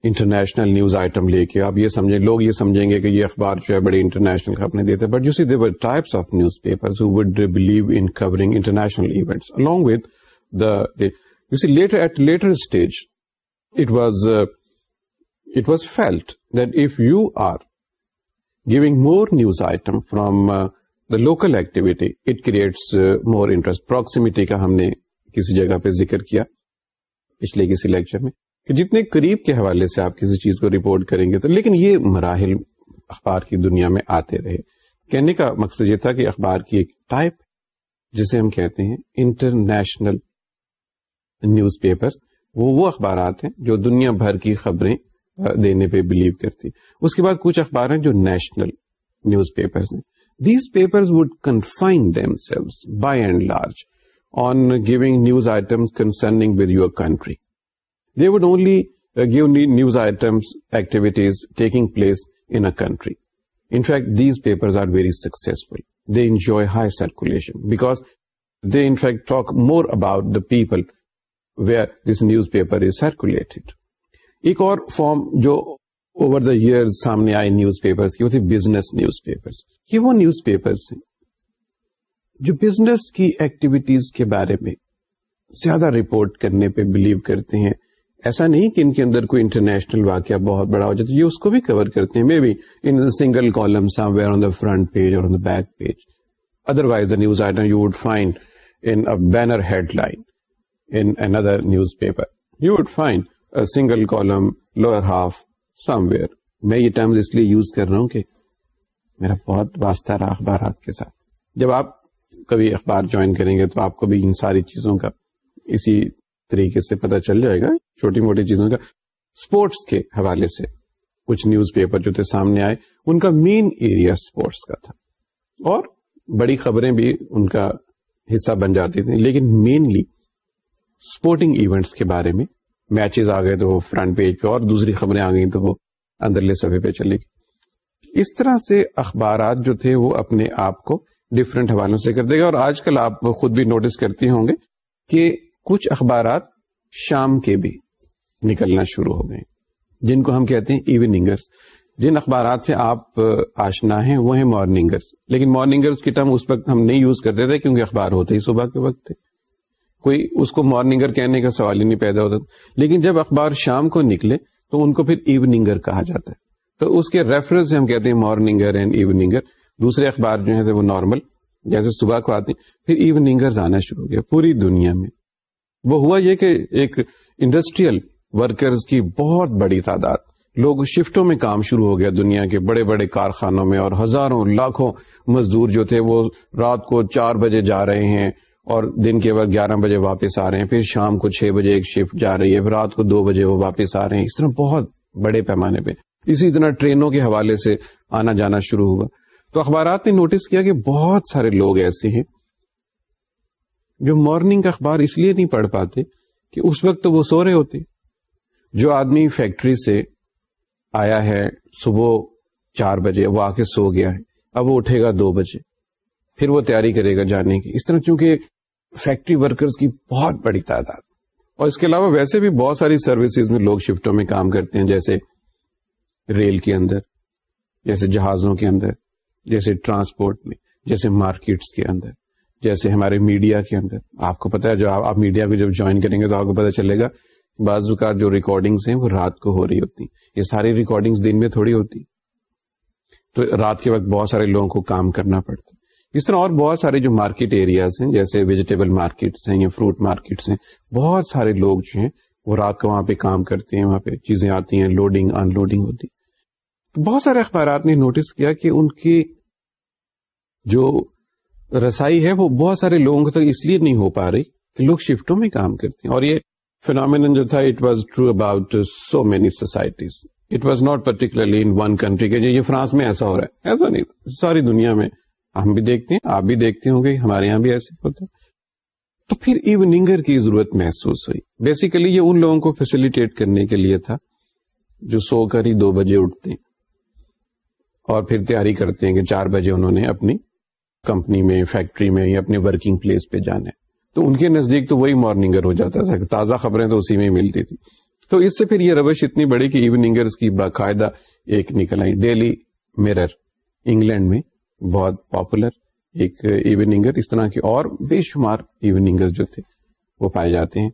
انٹرنیشنل نیوز آئٹم لے کے آپ یہ سمجھیں لوگ یہ سمجھیں گے کہ یہ اخبار جو ہے بڑے انٹرنیشنل خبریں دیتے but you see types of news believe in covering international events see later stage it was it was felt that if you are giving more news item from the local activity it creates more interest proximity کا ہم نے کسی جگہ پہ ذکر کیا پچھلے کسی لیکچر میں کہ جتنے قریب کے حوالے سے آپ کسی چیز کو رپورٹ کریں گے تو لیکن یہ مراحل اخبار کی دنیا میں آتے رہے کہنے کا مقصد یہ تھا کہ اخبار کی ایک ٹائپ جسے ہم کہتے ہیں انٹرنیشنل نیوز پیپر وہ وہ اخبارات ہیں جو دنیا بھر کی خبریں دینے پہ بلیو کرتی اس کے بعد کچھ اخبار ہیں جو national newspaper these paper would confine them by and large on giving news item concerning with your country they would only give نی news items activities taking place in a country in fact these paper successful they enjoy high circulation because they in fact talk more about the people where this newspaper is circulated ایک اور form جو over the year سامنے آئے نیوز پیپر کی وہ تھی بزنس نیوز یہ وہ نیوز ہیں جو بزنس کی ایکٹیویٹیز کے بارے میں زیادہ رپورٹ کرنے پہ بلیو کرتے ہیں ایسا نہیں کہ ان کے اندر کوئی انٹرنیشنل واقعہ بہت بڑا ہو جاتا ہے یہ اس کو بھی کور کرتے ہیں may be in single column somewhere on the front page or back page otherwise the news item you would find in banner headline in another newspaper you would find single column lower half somewhere میں یہ terms اس لیے use کر رہا ہوں کہ میرا بہت واسطہ رہا اخبارات کے ساتھ جب آپ کبھی اخبار جوائن کریں گے تو آپ کو بھی ان ساری چیزوں کا اسی طریقے سے پتا چل جائے گا چھوٹی موٹی چیزوں کا اسپورٹس کے حوالے سے کچھ نیوز پیپر جو تھے سامنے آئے ان کا مین ایریا اسپورٹس کا تھا اور بڑی خبریں بھی ان کا حصہ بن جاتی تھیں لیکن مینلی اسپورٹنگ ایونٹس کے بارے میں میچز آ گئے تو وہ فرنٹ پیج پہ اور دوسری خبریں آ گئیں تو وہ اندرلے صفحے پہ چلے گی اس طرح سے اخبارات جو تھے وہ اپنے آپ کو ڈفرینٹ حوالوں سے کر دے گا اور آج کل آپ خود بھی نوٹس کرتے ہوں گے کہ کچھ اخبارات شام کے بھی نکلنا شروع ہو گئے جن کو ہم کہتے ہیں ایوننگرس جن اخبارات سے آپ آشنا ہیں وہ ہیں مارننگرس لیکن مارننگرس کی ٹرم اس وقت ہم نہیں یوز کرتے تھے کیونکہ اخبار ہوتے ہی صبح کے وقت تھے کوئی اس کو مارننگر کہنے کا سوال ہی نہیں پیدا ہوتا لیکن جب اخبار شام کو نکلے تو ان کو پھر ایوننگر کہا جاتا ہے تو اس کے ریفرنس ہم کہتے ہیں مارننگر اینڈ ایوننگر دوسرے اخبار جو ہیں وہ نارمل جیسے صبح کو آتے ہیں پھر ایوننگرز آنا شروع ہو گیا پوری دنیا میں وہ ہوا یہ کہ ایک انڈسٹریل ورکرز کی بہت بڑی تعداد لوگ شفٹوں میں کام شروع ہو گیا دنیا کے بڑے بڑے کارخانوں میں اور ہزاروں لاکھوں مزدور جو تھے وہ رات کو چار بجے جا رہے ہیں اور دن کے وقت گیارہ بجے واپس آ رہے ہیں پھر شام کو چھ بجے ایک شفٹ جا رہی ہے پھر رات کو دو بجے وہ واپس آ رہے ہیں اس طرح بہت بڑے پیمانے پہ اسی طرح ٹرینوں کے حوالے سے آنا جانا شروع ہوا تو اخبارات نے نوٹس کیا کہ بہت سارے لوگ ایسے ہیں جو مارننگ کا اخبار اس لیے نہیں پڑھ پاتے کہ اس وقت تو وہ سو رہے ہوتے جو آدمی فیکٹری سے آیا ہے صبح چار بجے وہ آ کے سو گیا ہے اب وہ اٹھے گا دو بجے پھر وہ تیاری کرے گا جانے کی اس طرح چونکہ فیکٹری ورکرز کی بہت بڑی تعداد اور اس کے علاوہ ویسے بھی بہت ساری سروسز میں لوگ شفٹوں میں کام کرتے ہیں جیسے ریل کے اندر جیسے جہازوں کے اندر جیسے ٹرانسپورٹ میں جیسے مارکیٹس کے اندر جیسے ہمارے میڈیا کے اندر آپ کو پتا ہے جو آپ میڈیا کو جب جوائن کریں گے تو آپ کو پتا چلے گا بعض کا جو ریکارڈنگس ہیں وہ رات کو ہو رہی ہوتی ہیں یہ ساری ریکارڈنگز دن میں تھوڑی ہوتی تو رات کے وقت بہت سارے لوگوں کو کام کرنا پڑتا اس طرح اور بہت سارے جو مارکیٹ ایریاز ہیں جیسے ویجیٹیبل مارکیٹس ہیں یا فروٹ مارکیٹس ہیں بہت سارے لوگ جو ہیں وہ رات کو وہاں پہ کام کرتے ہیں وہاں پہ چیزیں آتی ہیں لوڈنگ ان لوڈنگ ہوتی بہت سارے اخبارات نے نوٹس کیا کہ ان کی جو رسائی ہے وہ بہت سارے لوگوں کو اس لیے نہیں ہو پا رہی کہ لوگ شفٹوں میں کام کرتے ہیں اور یہ فینامین جو تھا it was true about so many societies it was not particularly in one country کے یہ فرانس میں ایسا ہو رہا ہے ایسا نہیں ساری دنیا میں ہم بھی دیکھتے ہیں آپ بھی دیکھتے ہوں گے ہمارے یہاں بھی ایسے ہوتے تو پھر ایوننگر کی ضرورت محسوس ہوئی بیسیکلی یہ ان لوگوں کو فیسلٹیٹ کرنے کے لیے تھا جو سو کر ہی دو بجے اٹھتے ہیں اور پھر تیاری کرتے ہیں کہ چار بجے انہوں نے اپنی کمپنی میں فیکٹری میں یا اپنے ورکنگ پلیس پہ جانا ہے تو ان کے نزدیک تو وہی مارننگر ہو جاتا تھا تازہ خبریں تو اسی میں ملتی تھی تو اس سے پھر یہ روش اتنی بڑی کہ ایوننگرز کی باقاعدہ ایک نکل آئی ڈیلی میرر انگلینڈ میں بہت پاپولر ایک ایوننگر اس طرح کے اور بے شمار ایوننگر جو تھے وہ پائے جاتے ہیں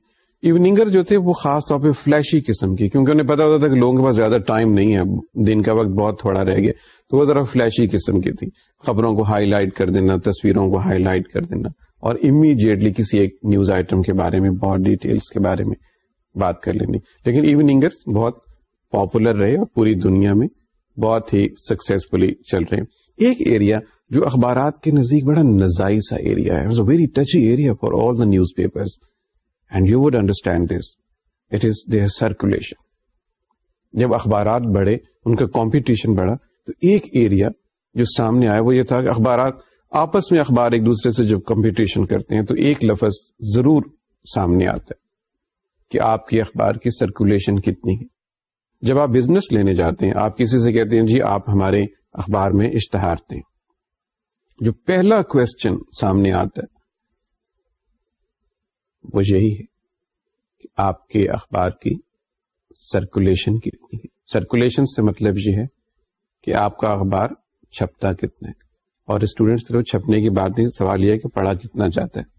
ایوننگر جو تھے وہ خاص طور پہ فلیشی قسم کی کیونکہ انہیں پتا ہوتا تھا کہ لوگوں کے پاس زیادہ ٹائم نہیں ہے دن کا وقت بہت تھوڑا رہ گیا تو وہ ذرا فلیشی قسم کی تھی خبروں کو ہائی لائٹ کر دینا تصویروں کو ہائی لائٹ کر دینا اور امیڈیٹلی کسی ایک نیوز آئٹم کے بارے میں بہت ڈیٹیلس کے بارے میں بات کر لینی لیکن ایوننگر بہت پاپولر رہے اور پوری دنیا میں بہت ہی سکسیزفلی چل رہے ہیں ایک ایریا جو اخبارات کے نزدیک بڑا نزائز ایریا ہے very area for all the newspapers and you would understand this it is their circulation جب اخبارات بڑھے ان کا کمپٹیشن بڑھا تو ایک ایریا جو سامنے آیا وہ یہ تھا کہ اخبارات آپس میں اخبار ایک دوسرے سے جب کمپٹیشن کرتے ہیں تو ایک لفظ ضرور سامنے آتا ہے کہ آپ کی اخبار کی سرکولیشن کتنی ہے جب آپ بزنس لینے جاتے ہیں آپ کسی سے کہتے ہیں جی آپ ہمارے اخبار میں اشتہار دیں جو پہلا کوشچن سامنے آتا ہے وہ یہی ہے کہ آپ کے اخبار کی سرکولیشن کتنی ہے سرکولیشن سے مطلب یہ ہے کہ آپ کا اخبار چھپتا کتنا ہے اور اسٹوڈینٹس چھپنے کی بات نہیں سوال یہ ہے کہ پڑھا کتنا جاتا ہے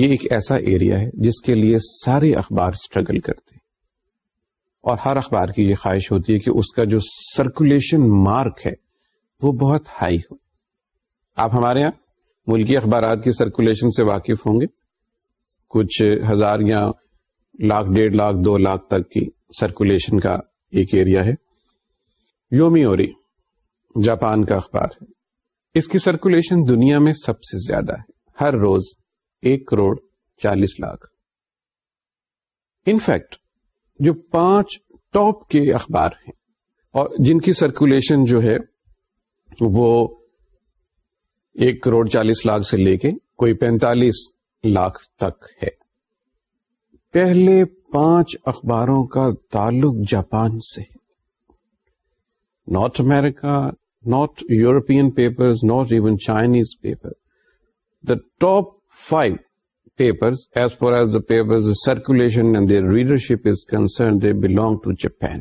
یہ ایک ایسا ایریا ہے جس کے لیے سارے اخبار اسٹرگل کرتے ہیں اور ہر اخبار کی یہ خواہش ہوتی ہے کہ اس کا جو سرکولیشن مارک ہے وہ بہت ہائی ہو آپ ہمارے یہاں ملکی اخبارات کی سرکولیشن سے واقف ہوں گے کچھ ہزار یا لاکھ ڈیڑھ لاکھ دو لاکھ تک کی سرکولیشن کا ایک ایریا ہے یومی اوری جاپان کا اخبار ہے اس کی سرکولیشن دنیا میں سب سے زیادہ ہے ہر روز ایک کروڑ چالیس لاکھ انفیکٹ جو پانچ ٹاپ کے اخبار ہیں اور جن کی سرکولیشن جو ہے وہ ایک کروڑ چالیس لاکھ سے لے کے کوئی پینتالیس لاکھ تک ہے پہلے پانچ اخباروں کا تعلق جاپان سے North America North European paper North even Chinese paper the top five paper as far as the paper circulation and their readership is concern they belong to Japan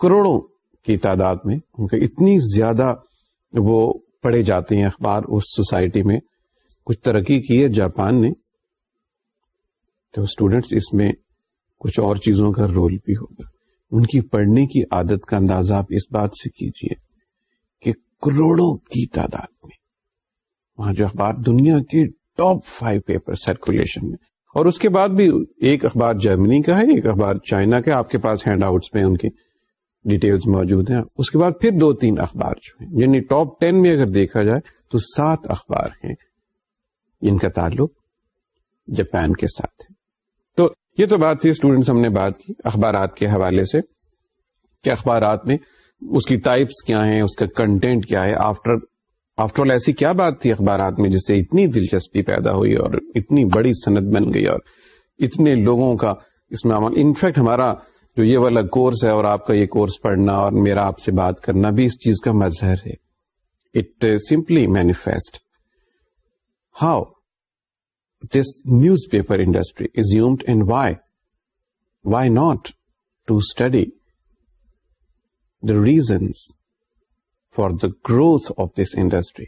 کروڑوں کی تعداد میں ان کا اتنی زیادہ وہ پڑھے جاتے ہیں اخبار اس سوسائٹی میں کچھ ترقی کی ہے جاپان نے تو اسٹوڈینٹس اس میں کچھ اور چیزوں کا رول بھی ہوگا ان کی پڑھنے کی عادت کا اندازہ آپ اس بات سے کیجئے کہ کروڑوں کی تعداد میں وہاں جو اخبار دنیا کے ٹاپ فائیو پیپر سرکولیشن میں اور اس کے بعد بھی ایک اخبار جرمنی کا ہے ایک اخبار چائنا کا آپ کے پاس ہینڈ آؤٹس میں ان کے ڈیٹیلز موجود ہیں اس کے بعد پھر دو تین اخبار جو ہیں یعنی ٹاپ ٹین میں اگر دیکھا جائے تو سات اخبار ہیں ان کا تعلق جاپان کے ساتھ ہے تو یہ تو بات تھی اسٹوڈینٹس ہم نے بات کی اخبارات کے حوالے سے کہ اخبارات میں اس کی ٹائپس کیا ہیں اس کا کنٹینٹ کیا ہے آفٹر آفٹر آل ایسی کیا بات تھی اخبارات میں جس سے اتنی دلچسپی پیدا ہوئی اور اتنی بڑی صنعت بن گئی اور اتنے لوگوں کا اس میں انفیکٹ ہمارا یہ والا کورس ہے اور آپ کا یہ کورس پڑھنا اور میرا آپ سے بات کرنا بھی اس چیز کا مظہر ہے it simply manifest how this newspaper industry is boomed and why why not to study the reasons for the growth of this industry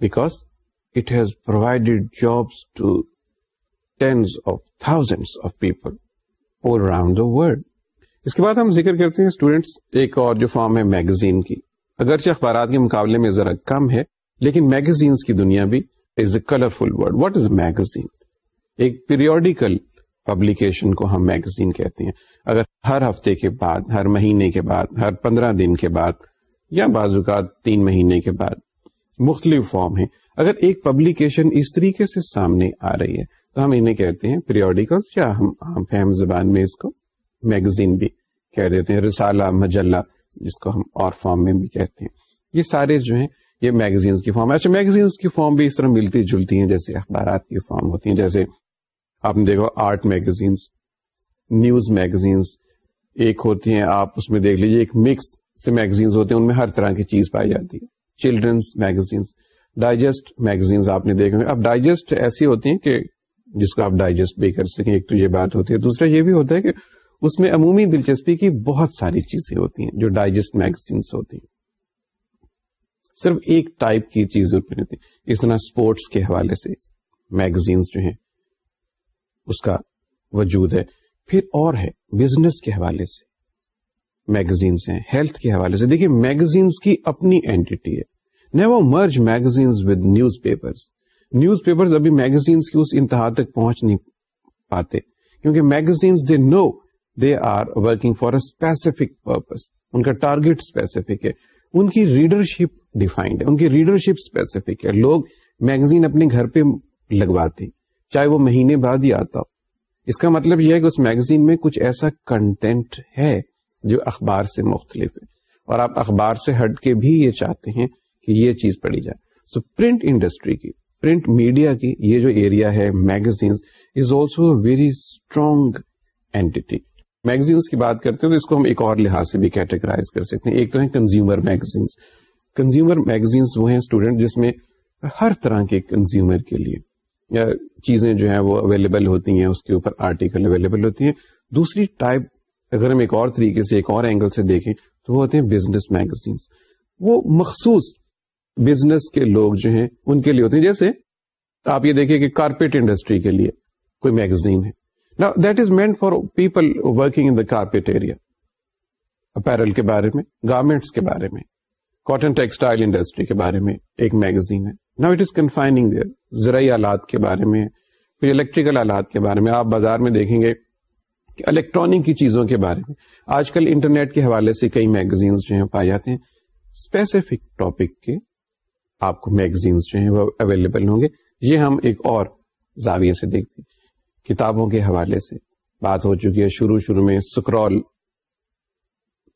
because it has provided jobs to tens of thousand of people all around the world اس کے بعد ہم ذکر کرتے ہیں students ایک اور جو فارم ہے میگزین کی اگرچہ اخبارات کے مقابلے میں ذرا کم ہے لیکن میگزینس کی دنیا بھی is a colourful world what is a magazine ایک پیریوڈیکل پبلیکیشن کو ہم میگزین کہتے ہیں اگر ہر ہفتے کے بعد ہر مہینے کے بعد ہر پندرہ دن کے بعد یا بعض اوقات تین مہینے کے بعد مختلف فارم ہے اگر ایک پبلیکیشن اس طریقے سے سامنے آ رہی ہے تو ہم انہیں کہتے ہیں پیریوڈیکل یا ہم فہم زبان میں اس کو میگزین بھی کہہ دیتے ہیں رسالہ مجلہ جس کو ہم اور فارم میں بھی کہتے ہیں یہ سارے جو ہیں یہ میگزینس کی فارم اچھا میگزینس کی فارم بھی اس طرح ملتی جلتی ہیں جیسے اخبارات کی فارم ہوتی ہیں جیسے آپ نے دیکھو آرٹ میگزینس نیوز میگزینس ایک ہوتی ہیں آپ اس میں دیکھ لیجیے ایک مکس سے میگزینس ہوتے ہیں ان میں ہر طرح کی چیز پائی جاتی ہے چلڈرنس میگزینس ڈائجسٹ میگزینس آپ نے دیکھے اب ڈائجسٹ ایسی ہوتی ہیں کہ جس کو آپ ڈائجسٹ بھی کر سکیں ایک تو یہ بات ہوتی ہے دوسرا یہ بھی ہوتا ہے کہ اس میں عمومی دلچسپی کی بہت ساری چیزیں ہوتی ہیں جو ڈائجسٹ میگزینس ہوتی ہیں صرف ایک ٹائپ کی چیزیں اس طرح اسپورٹس کے حوالے سے میگزینس جو ہیں اس کا وجود ہے پھر اور ہے بزنس کے حوالے سے میگزینس ہیں ہیلتھ کے حوالے سے دیکھیے میگزینس کی اپنی اینٹی ہے نہ وہ merge magazines with newspaper newspaper ابھی میگزینس کی اس انتہا تک پہنچ نہیں پاتے کیونکہ magazines they know they are working for a specific purpose ان کا ٹارگیٹ اسپیسیفک ہے ان کی ریڈرشپ ڈیفائنڈ ہے ان کی ریڈرشپ اسپیسیفک ہے لوگ میگزین اپنے گھر پہ لگواتے چاہے وہ مہینے بعد ہی آتا ہو اس کا مطلب یہ ہے کہ اس میگزین میں کچھ ایسا کنٹینٹ ہے جو اخبار سے مختلف ہے اور آپ اخبار سے ہٹ کے بھی یہ چاہتے ہیں کہ یہ چیز پڑھی جائے سو پرنٹ انڈسٹری کی پرنٹ میڈیا کی یہ جو ایریا ہے magazine is also very strong anti magazines کی بات کرتے ہیں تو اس کو ہم ایک اور لحاظ سے بھی کیٹیگرائز کر سکتے ہیں ایک تو کنزیومر میگزینس کنزیومر میگزینس وہ ہیں اسٹوڈینٹ جس میں ہر طرح کے کنزیومر کے لیے یا چیزیں جو ہیں وہ اویلیبل ہوتی ہیں اس کے اوپر آرٹیکل اویلیبل ہوتی ہیں دوسری ٹائپ اگر ہم ایک اور طریقے سے ایک اور اینگل سے دیکھیں تو وہ ہوتے ہیں بزنس میگزینس وہ مخصوص بزنس کے لوگ جو ہیں ان کے لیے ہوتے ہیں جیسے آپ یہ دیکھیں کہ کارپیٹ انڈسٹری کے لیے کوئی میگزین ہے that is meant for people working in the carpet area apparel کے بارے میں گارمنٹس کے بارے میں کاٹن ٹیکسٹائل انڈسٹری کے بارے میں ایک میگزین ہے نا اٹ از کنفائنگ زرعی آلات کے بارے میں کوئی الیکٹریکل آلات کے بارے میں آپ بازار میں دیکھیں گے کہ الیکٹرانک کی چیزوں کے بارے میں آج کل انٹرنیٹ کے حوالے سے کئی میگزینس جو ہیں پائے جاتے ہیں اسپیسیفک ٹاپک کے آپ کو میگزینس جو ہیں وہ اویلیبل ہوں گے یہ ہم ایک اور زاویے سے دیکھتے ہیں کتابوں کے حوالے سے بات ہو چکی ہے شروع شروع میں سکرول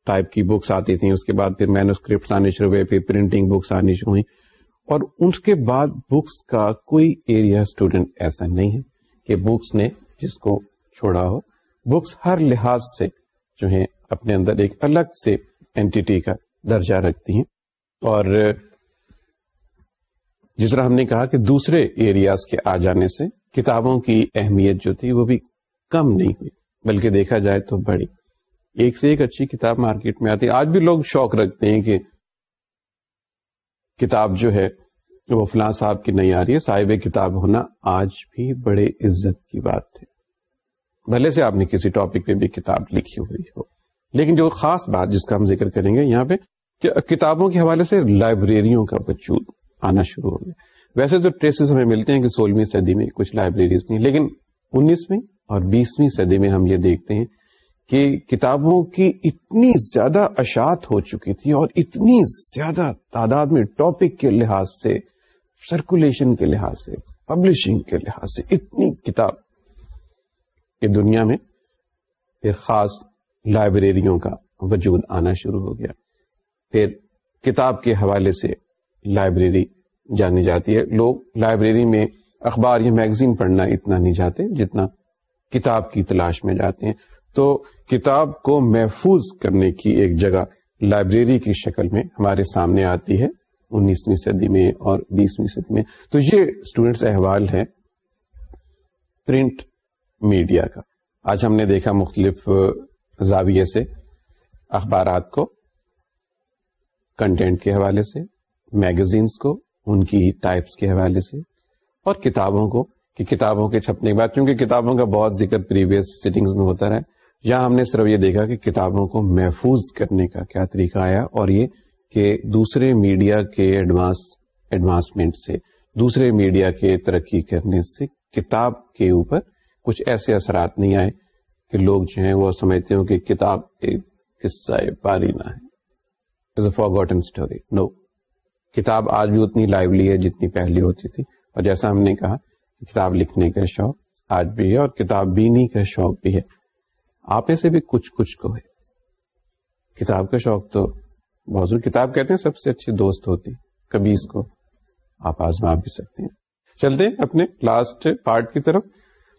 ٹائپ کی بکس آتی تھیں اس کے بعد پھر مینوسک آنے شروع ہوئے پھر پرنٹنگ بکس آنی شروع ہوئی اور اس کے بعد بکس کا کوئی ایریا اسٹوڈینٹ ایسا نہیں ہے کہ بکس نے جس کو چھوڑا ہو بکس ہر لحاظ سے جو ہے اپنے اندر ایک الگ سے اینٹی کا درجہ رکھتی ہیں اور جس طرح ہم نے کہا کہ دوسرے ایریاز کے آ جانے سے کتابوں کی اہمیت جو تھی وہ بھی کم نہیں ہوئی بلکہ دیکھا جائے تو بڑی ایک سے ایک اچھی کتاب مارکیٹ میں آتی ہے آج بھی لوگ شوق رکھتے ہیں کہ کتاب جو ہے وہ فلاں صاحب کی نہیں آ رہی ہے صاحب کتاب ہونا آج بھی بڑے عزت کی بات ہے بھلے سے آپ نے کسی ٹاپک پہ بھی کتاب لکھی ہوئی ہو لیکن جو خاص بات جس کا ہم ذکر کریں گے یہاں پہ کہ کتابوں کے حوالے سے لائبریریوں کا وجود آنا شروع ہو گیا ویسے تو ٹریسز ہمیں ملتے ہیں کہ سولہویں صدی میں کچھ لائبریریز نہیں لیکن انیسویں اور بیسویں صدی میں ہم یہ دیکھتے ہیں کہ کتابوں کی اتنی زیادہ اشاعت ہو چکی تھی اور اتنی زیادہ تعداد میں ٹاپک کے لحاظ سے سرکولیشن کے لحاظ سے پبلشنگ کے لحاظ سے اتنی کتاب کہ دنیا میں پھر خاص لائبریریوں کا وجود آنا شروع ہو گیا پھر کتاب کے حوالے سے لائبریری جانی جاتی ہے لوگ لائبریری میں اخبار یا میگزین پڑھنا اتنا نہیں جاتے جتنا کتاب کی تلاش میں جاتے ہیں تو کتاب کو محفوظ کرنے کی ایک جگہ لائبریری کی شکل میں ہمارے سامنے آتی ہے انیسویں صدی میں اور بیسویں صدی میں تو یہ اسٹوڈینٹس احوال ہے پرنٹ میڈیا کا آج ہم نے دیکھا مختلف زاویے سے اخبارات کو کنٹینٹ کے حوالے سے میگزینس کو ان کی ٹائپس کے حوالے سے اور کتابوں کو کہ کتابوں کے چھپنے کے بعد کیونکہ کتابوں کا بہت ذکر پریویس سیٹنگز میں ہوتا رہا یا ہم نے صرف یہ دیکھا کہ کتابوں کو محفوظ کرنے کا کیا طریقہ آیا اور یہ کہ دوسرے میڈیا کے ایڈوانس ایڈوانسمنٹ سے دوسرے میڈیا کے ترقی کرنے سے کتاب کے اوپر کچھ ایسے اثرات نہیں آئے کہ لوگ جو ہیں وہ سمجھتے ہوں کہ کتاب ایک قصہ پاری نہ ہے فار گاٹن گوٹن اسٹوری نو کتاب آج بھی اتنی لائیولی ہے جتنی پہلی ہوتی تھی اور جیسا ہم نے کہا کتاب لکھنے کا شوق آج بھی ہے اور کتاب بینی کا شوق بھی ہے آپ سے بھی کچھ کچھ کو ہے کتاب کا شوق تو بہت کتاب کہتے ہیں سب سے اچھی دوست ہوتی کبھی اس کو آپ آزما بھی سکتے ہیں چلتے ہیں اپنے لاسٹ پارٹ کی طرف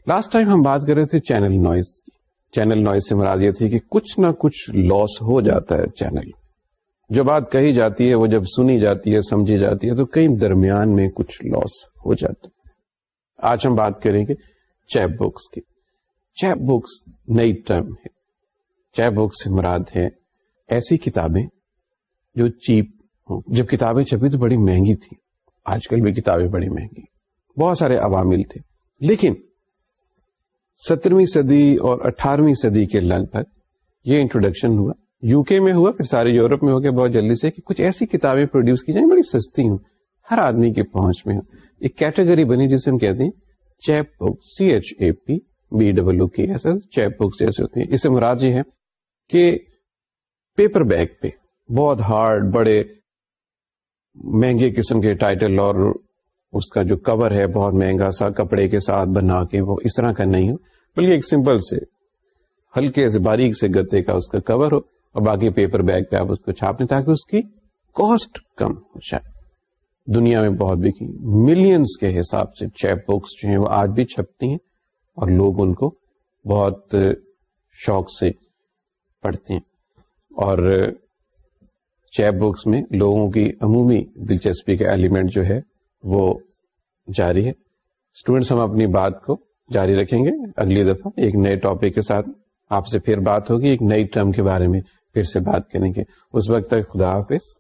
لاسٹ ٹائم ہم بات کر رہے تھے چینل نوائز کی چینل نوائز سے مراد یہ تھی کہ کچھ نہ کچھ لاس ہو جاتا ہے چینل جو بات کہی جاتی ہے وہ جب سنی جاتی ہے سمجھی جاتی ہے تو کئی درمیان میں کچھ لاس ہو جاتا ہے آج ہم بات کریں گے چیپ بکس کی چیپ بکس نئی ٹرم ہے چیپ بکس مراد ہے ایسی کتابیں جو چیپ ہوں جب کتابیں چھپی تو بڑی مہنگی تھی آج کل بھی کتابیں بڑی مہنگی بہت سارے عوامل تھے لیکن سترویں صدی اور اٹھارہویں صدی کے لگ بھگ یہ انٹروڈکشن ہوا یو کے میں ہوا پھر سارے یورپ میں ہو گیا بہت جلدی سے کہ کچھ ایسی کتابیں پروڈیوس کی جائیں بڑی سستی ہوں ہر آدمی کی پہنچ میں ہوں ایک کیٹیگری بنی جسے ہم کہتے ہیں cheap book C H A P B W K S cheap books جیسے ہوتے ہیں اس سے مراد یہ ہے کہ پیپر بیگ پہ بہت ہارڈ بڑے مہنگے قسم کے ٹائٹل اور اس کا جو کور ہے بہت مہنگا سا کپڑے کے ساتھ بنا کے وہ اس طرح کا نہیں ہو بلکہ ایک سمپل سے ہلکے سے باریک سے گتے کا اس کا کور ہو اور باقی پیپر بیگ پہ آپ اس کو چھاپ لیں تاکہ اس کی کاسٹ کم ہو جائے دنیا میں بہت بکی ملینس کے حساب سے چیپ بکس جو ہیں وہ آج بھی چھپتی ہیں اور لوگ ان کو بہت شوق سے پڑھتے ہیں اور چیپ بکس میں لوگوں کی عمومی دلچسپی کا ایلیمنٹ جو ہے وہ جاری ہے اسٹوڈینٹس ہم اپنی بات کو جاری رکھیں گے اگلی دفعہ ایک نئے ٹاپک کے ساتھ آپ سے پھر بات ہوگی ایک نئی ٹرم کے بارے میں پھر سے بات کریں گے اس وقت تک خدا حافظ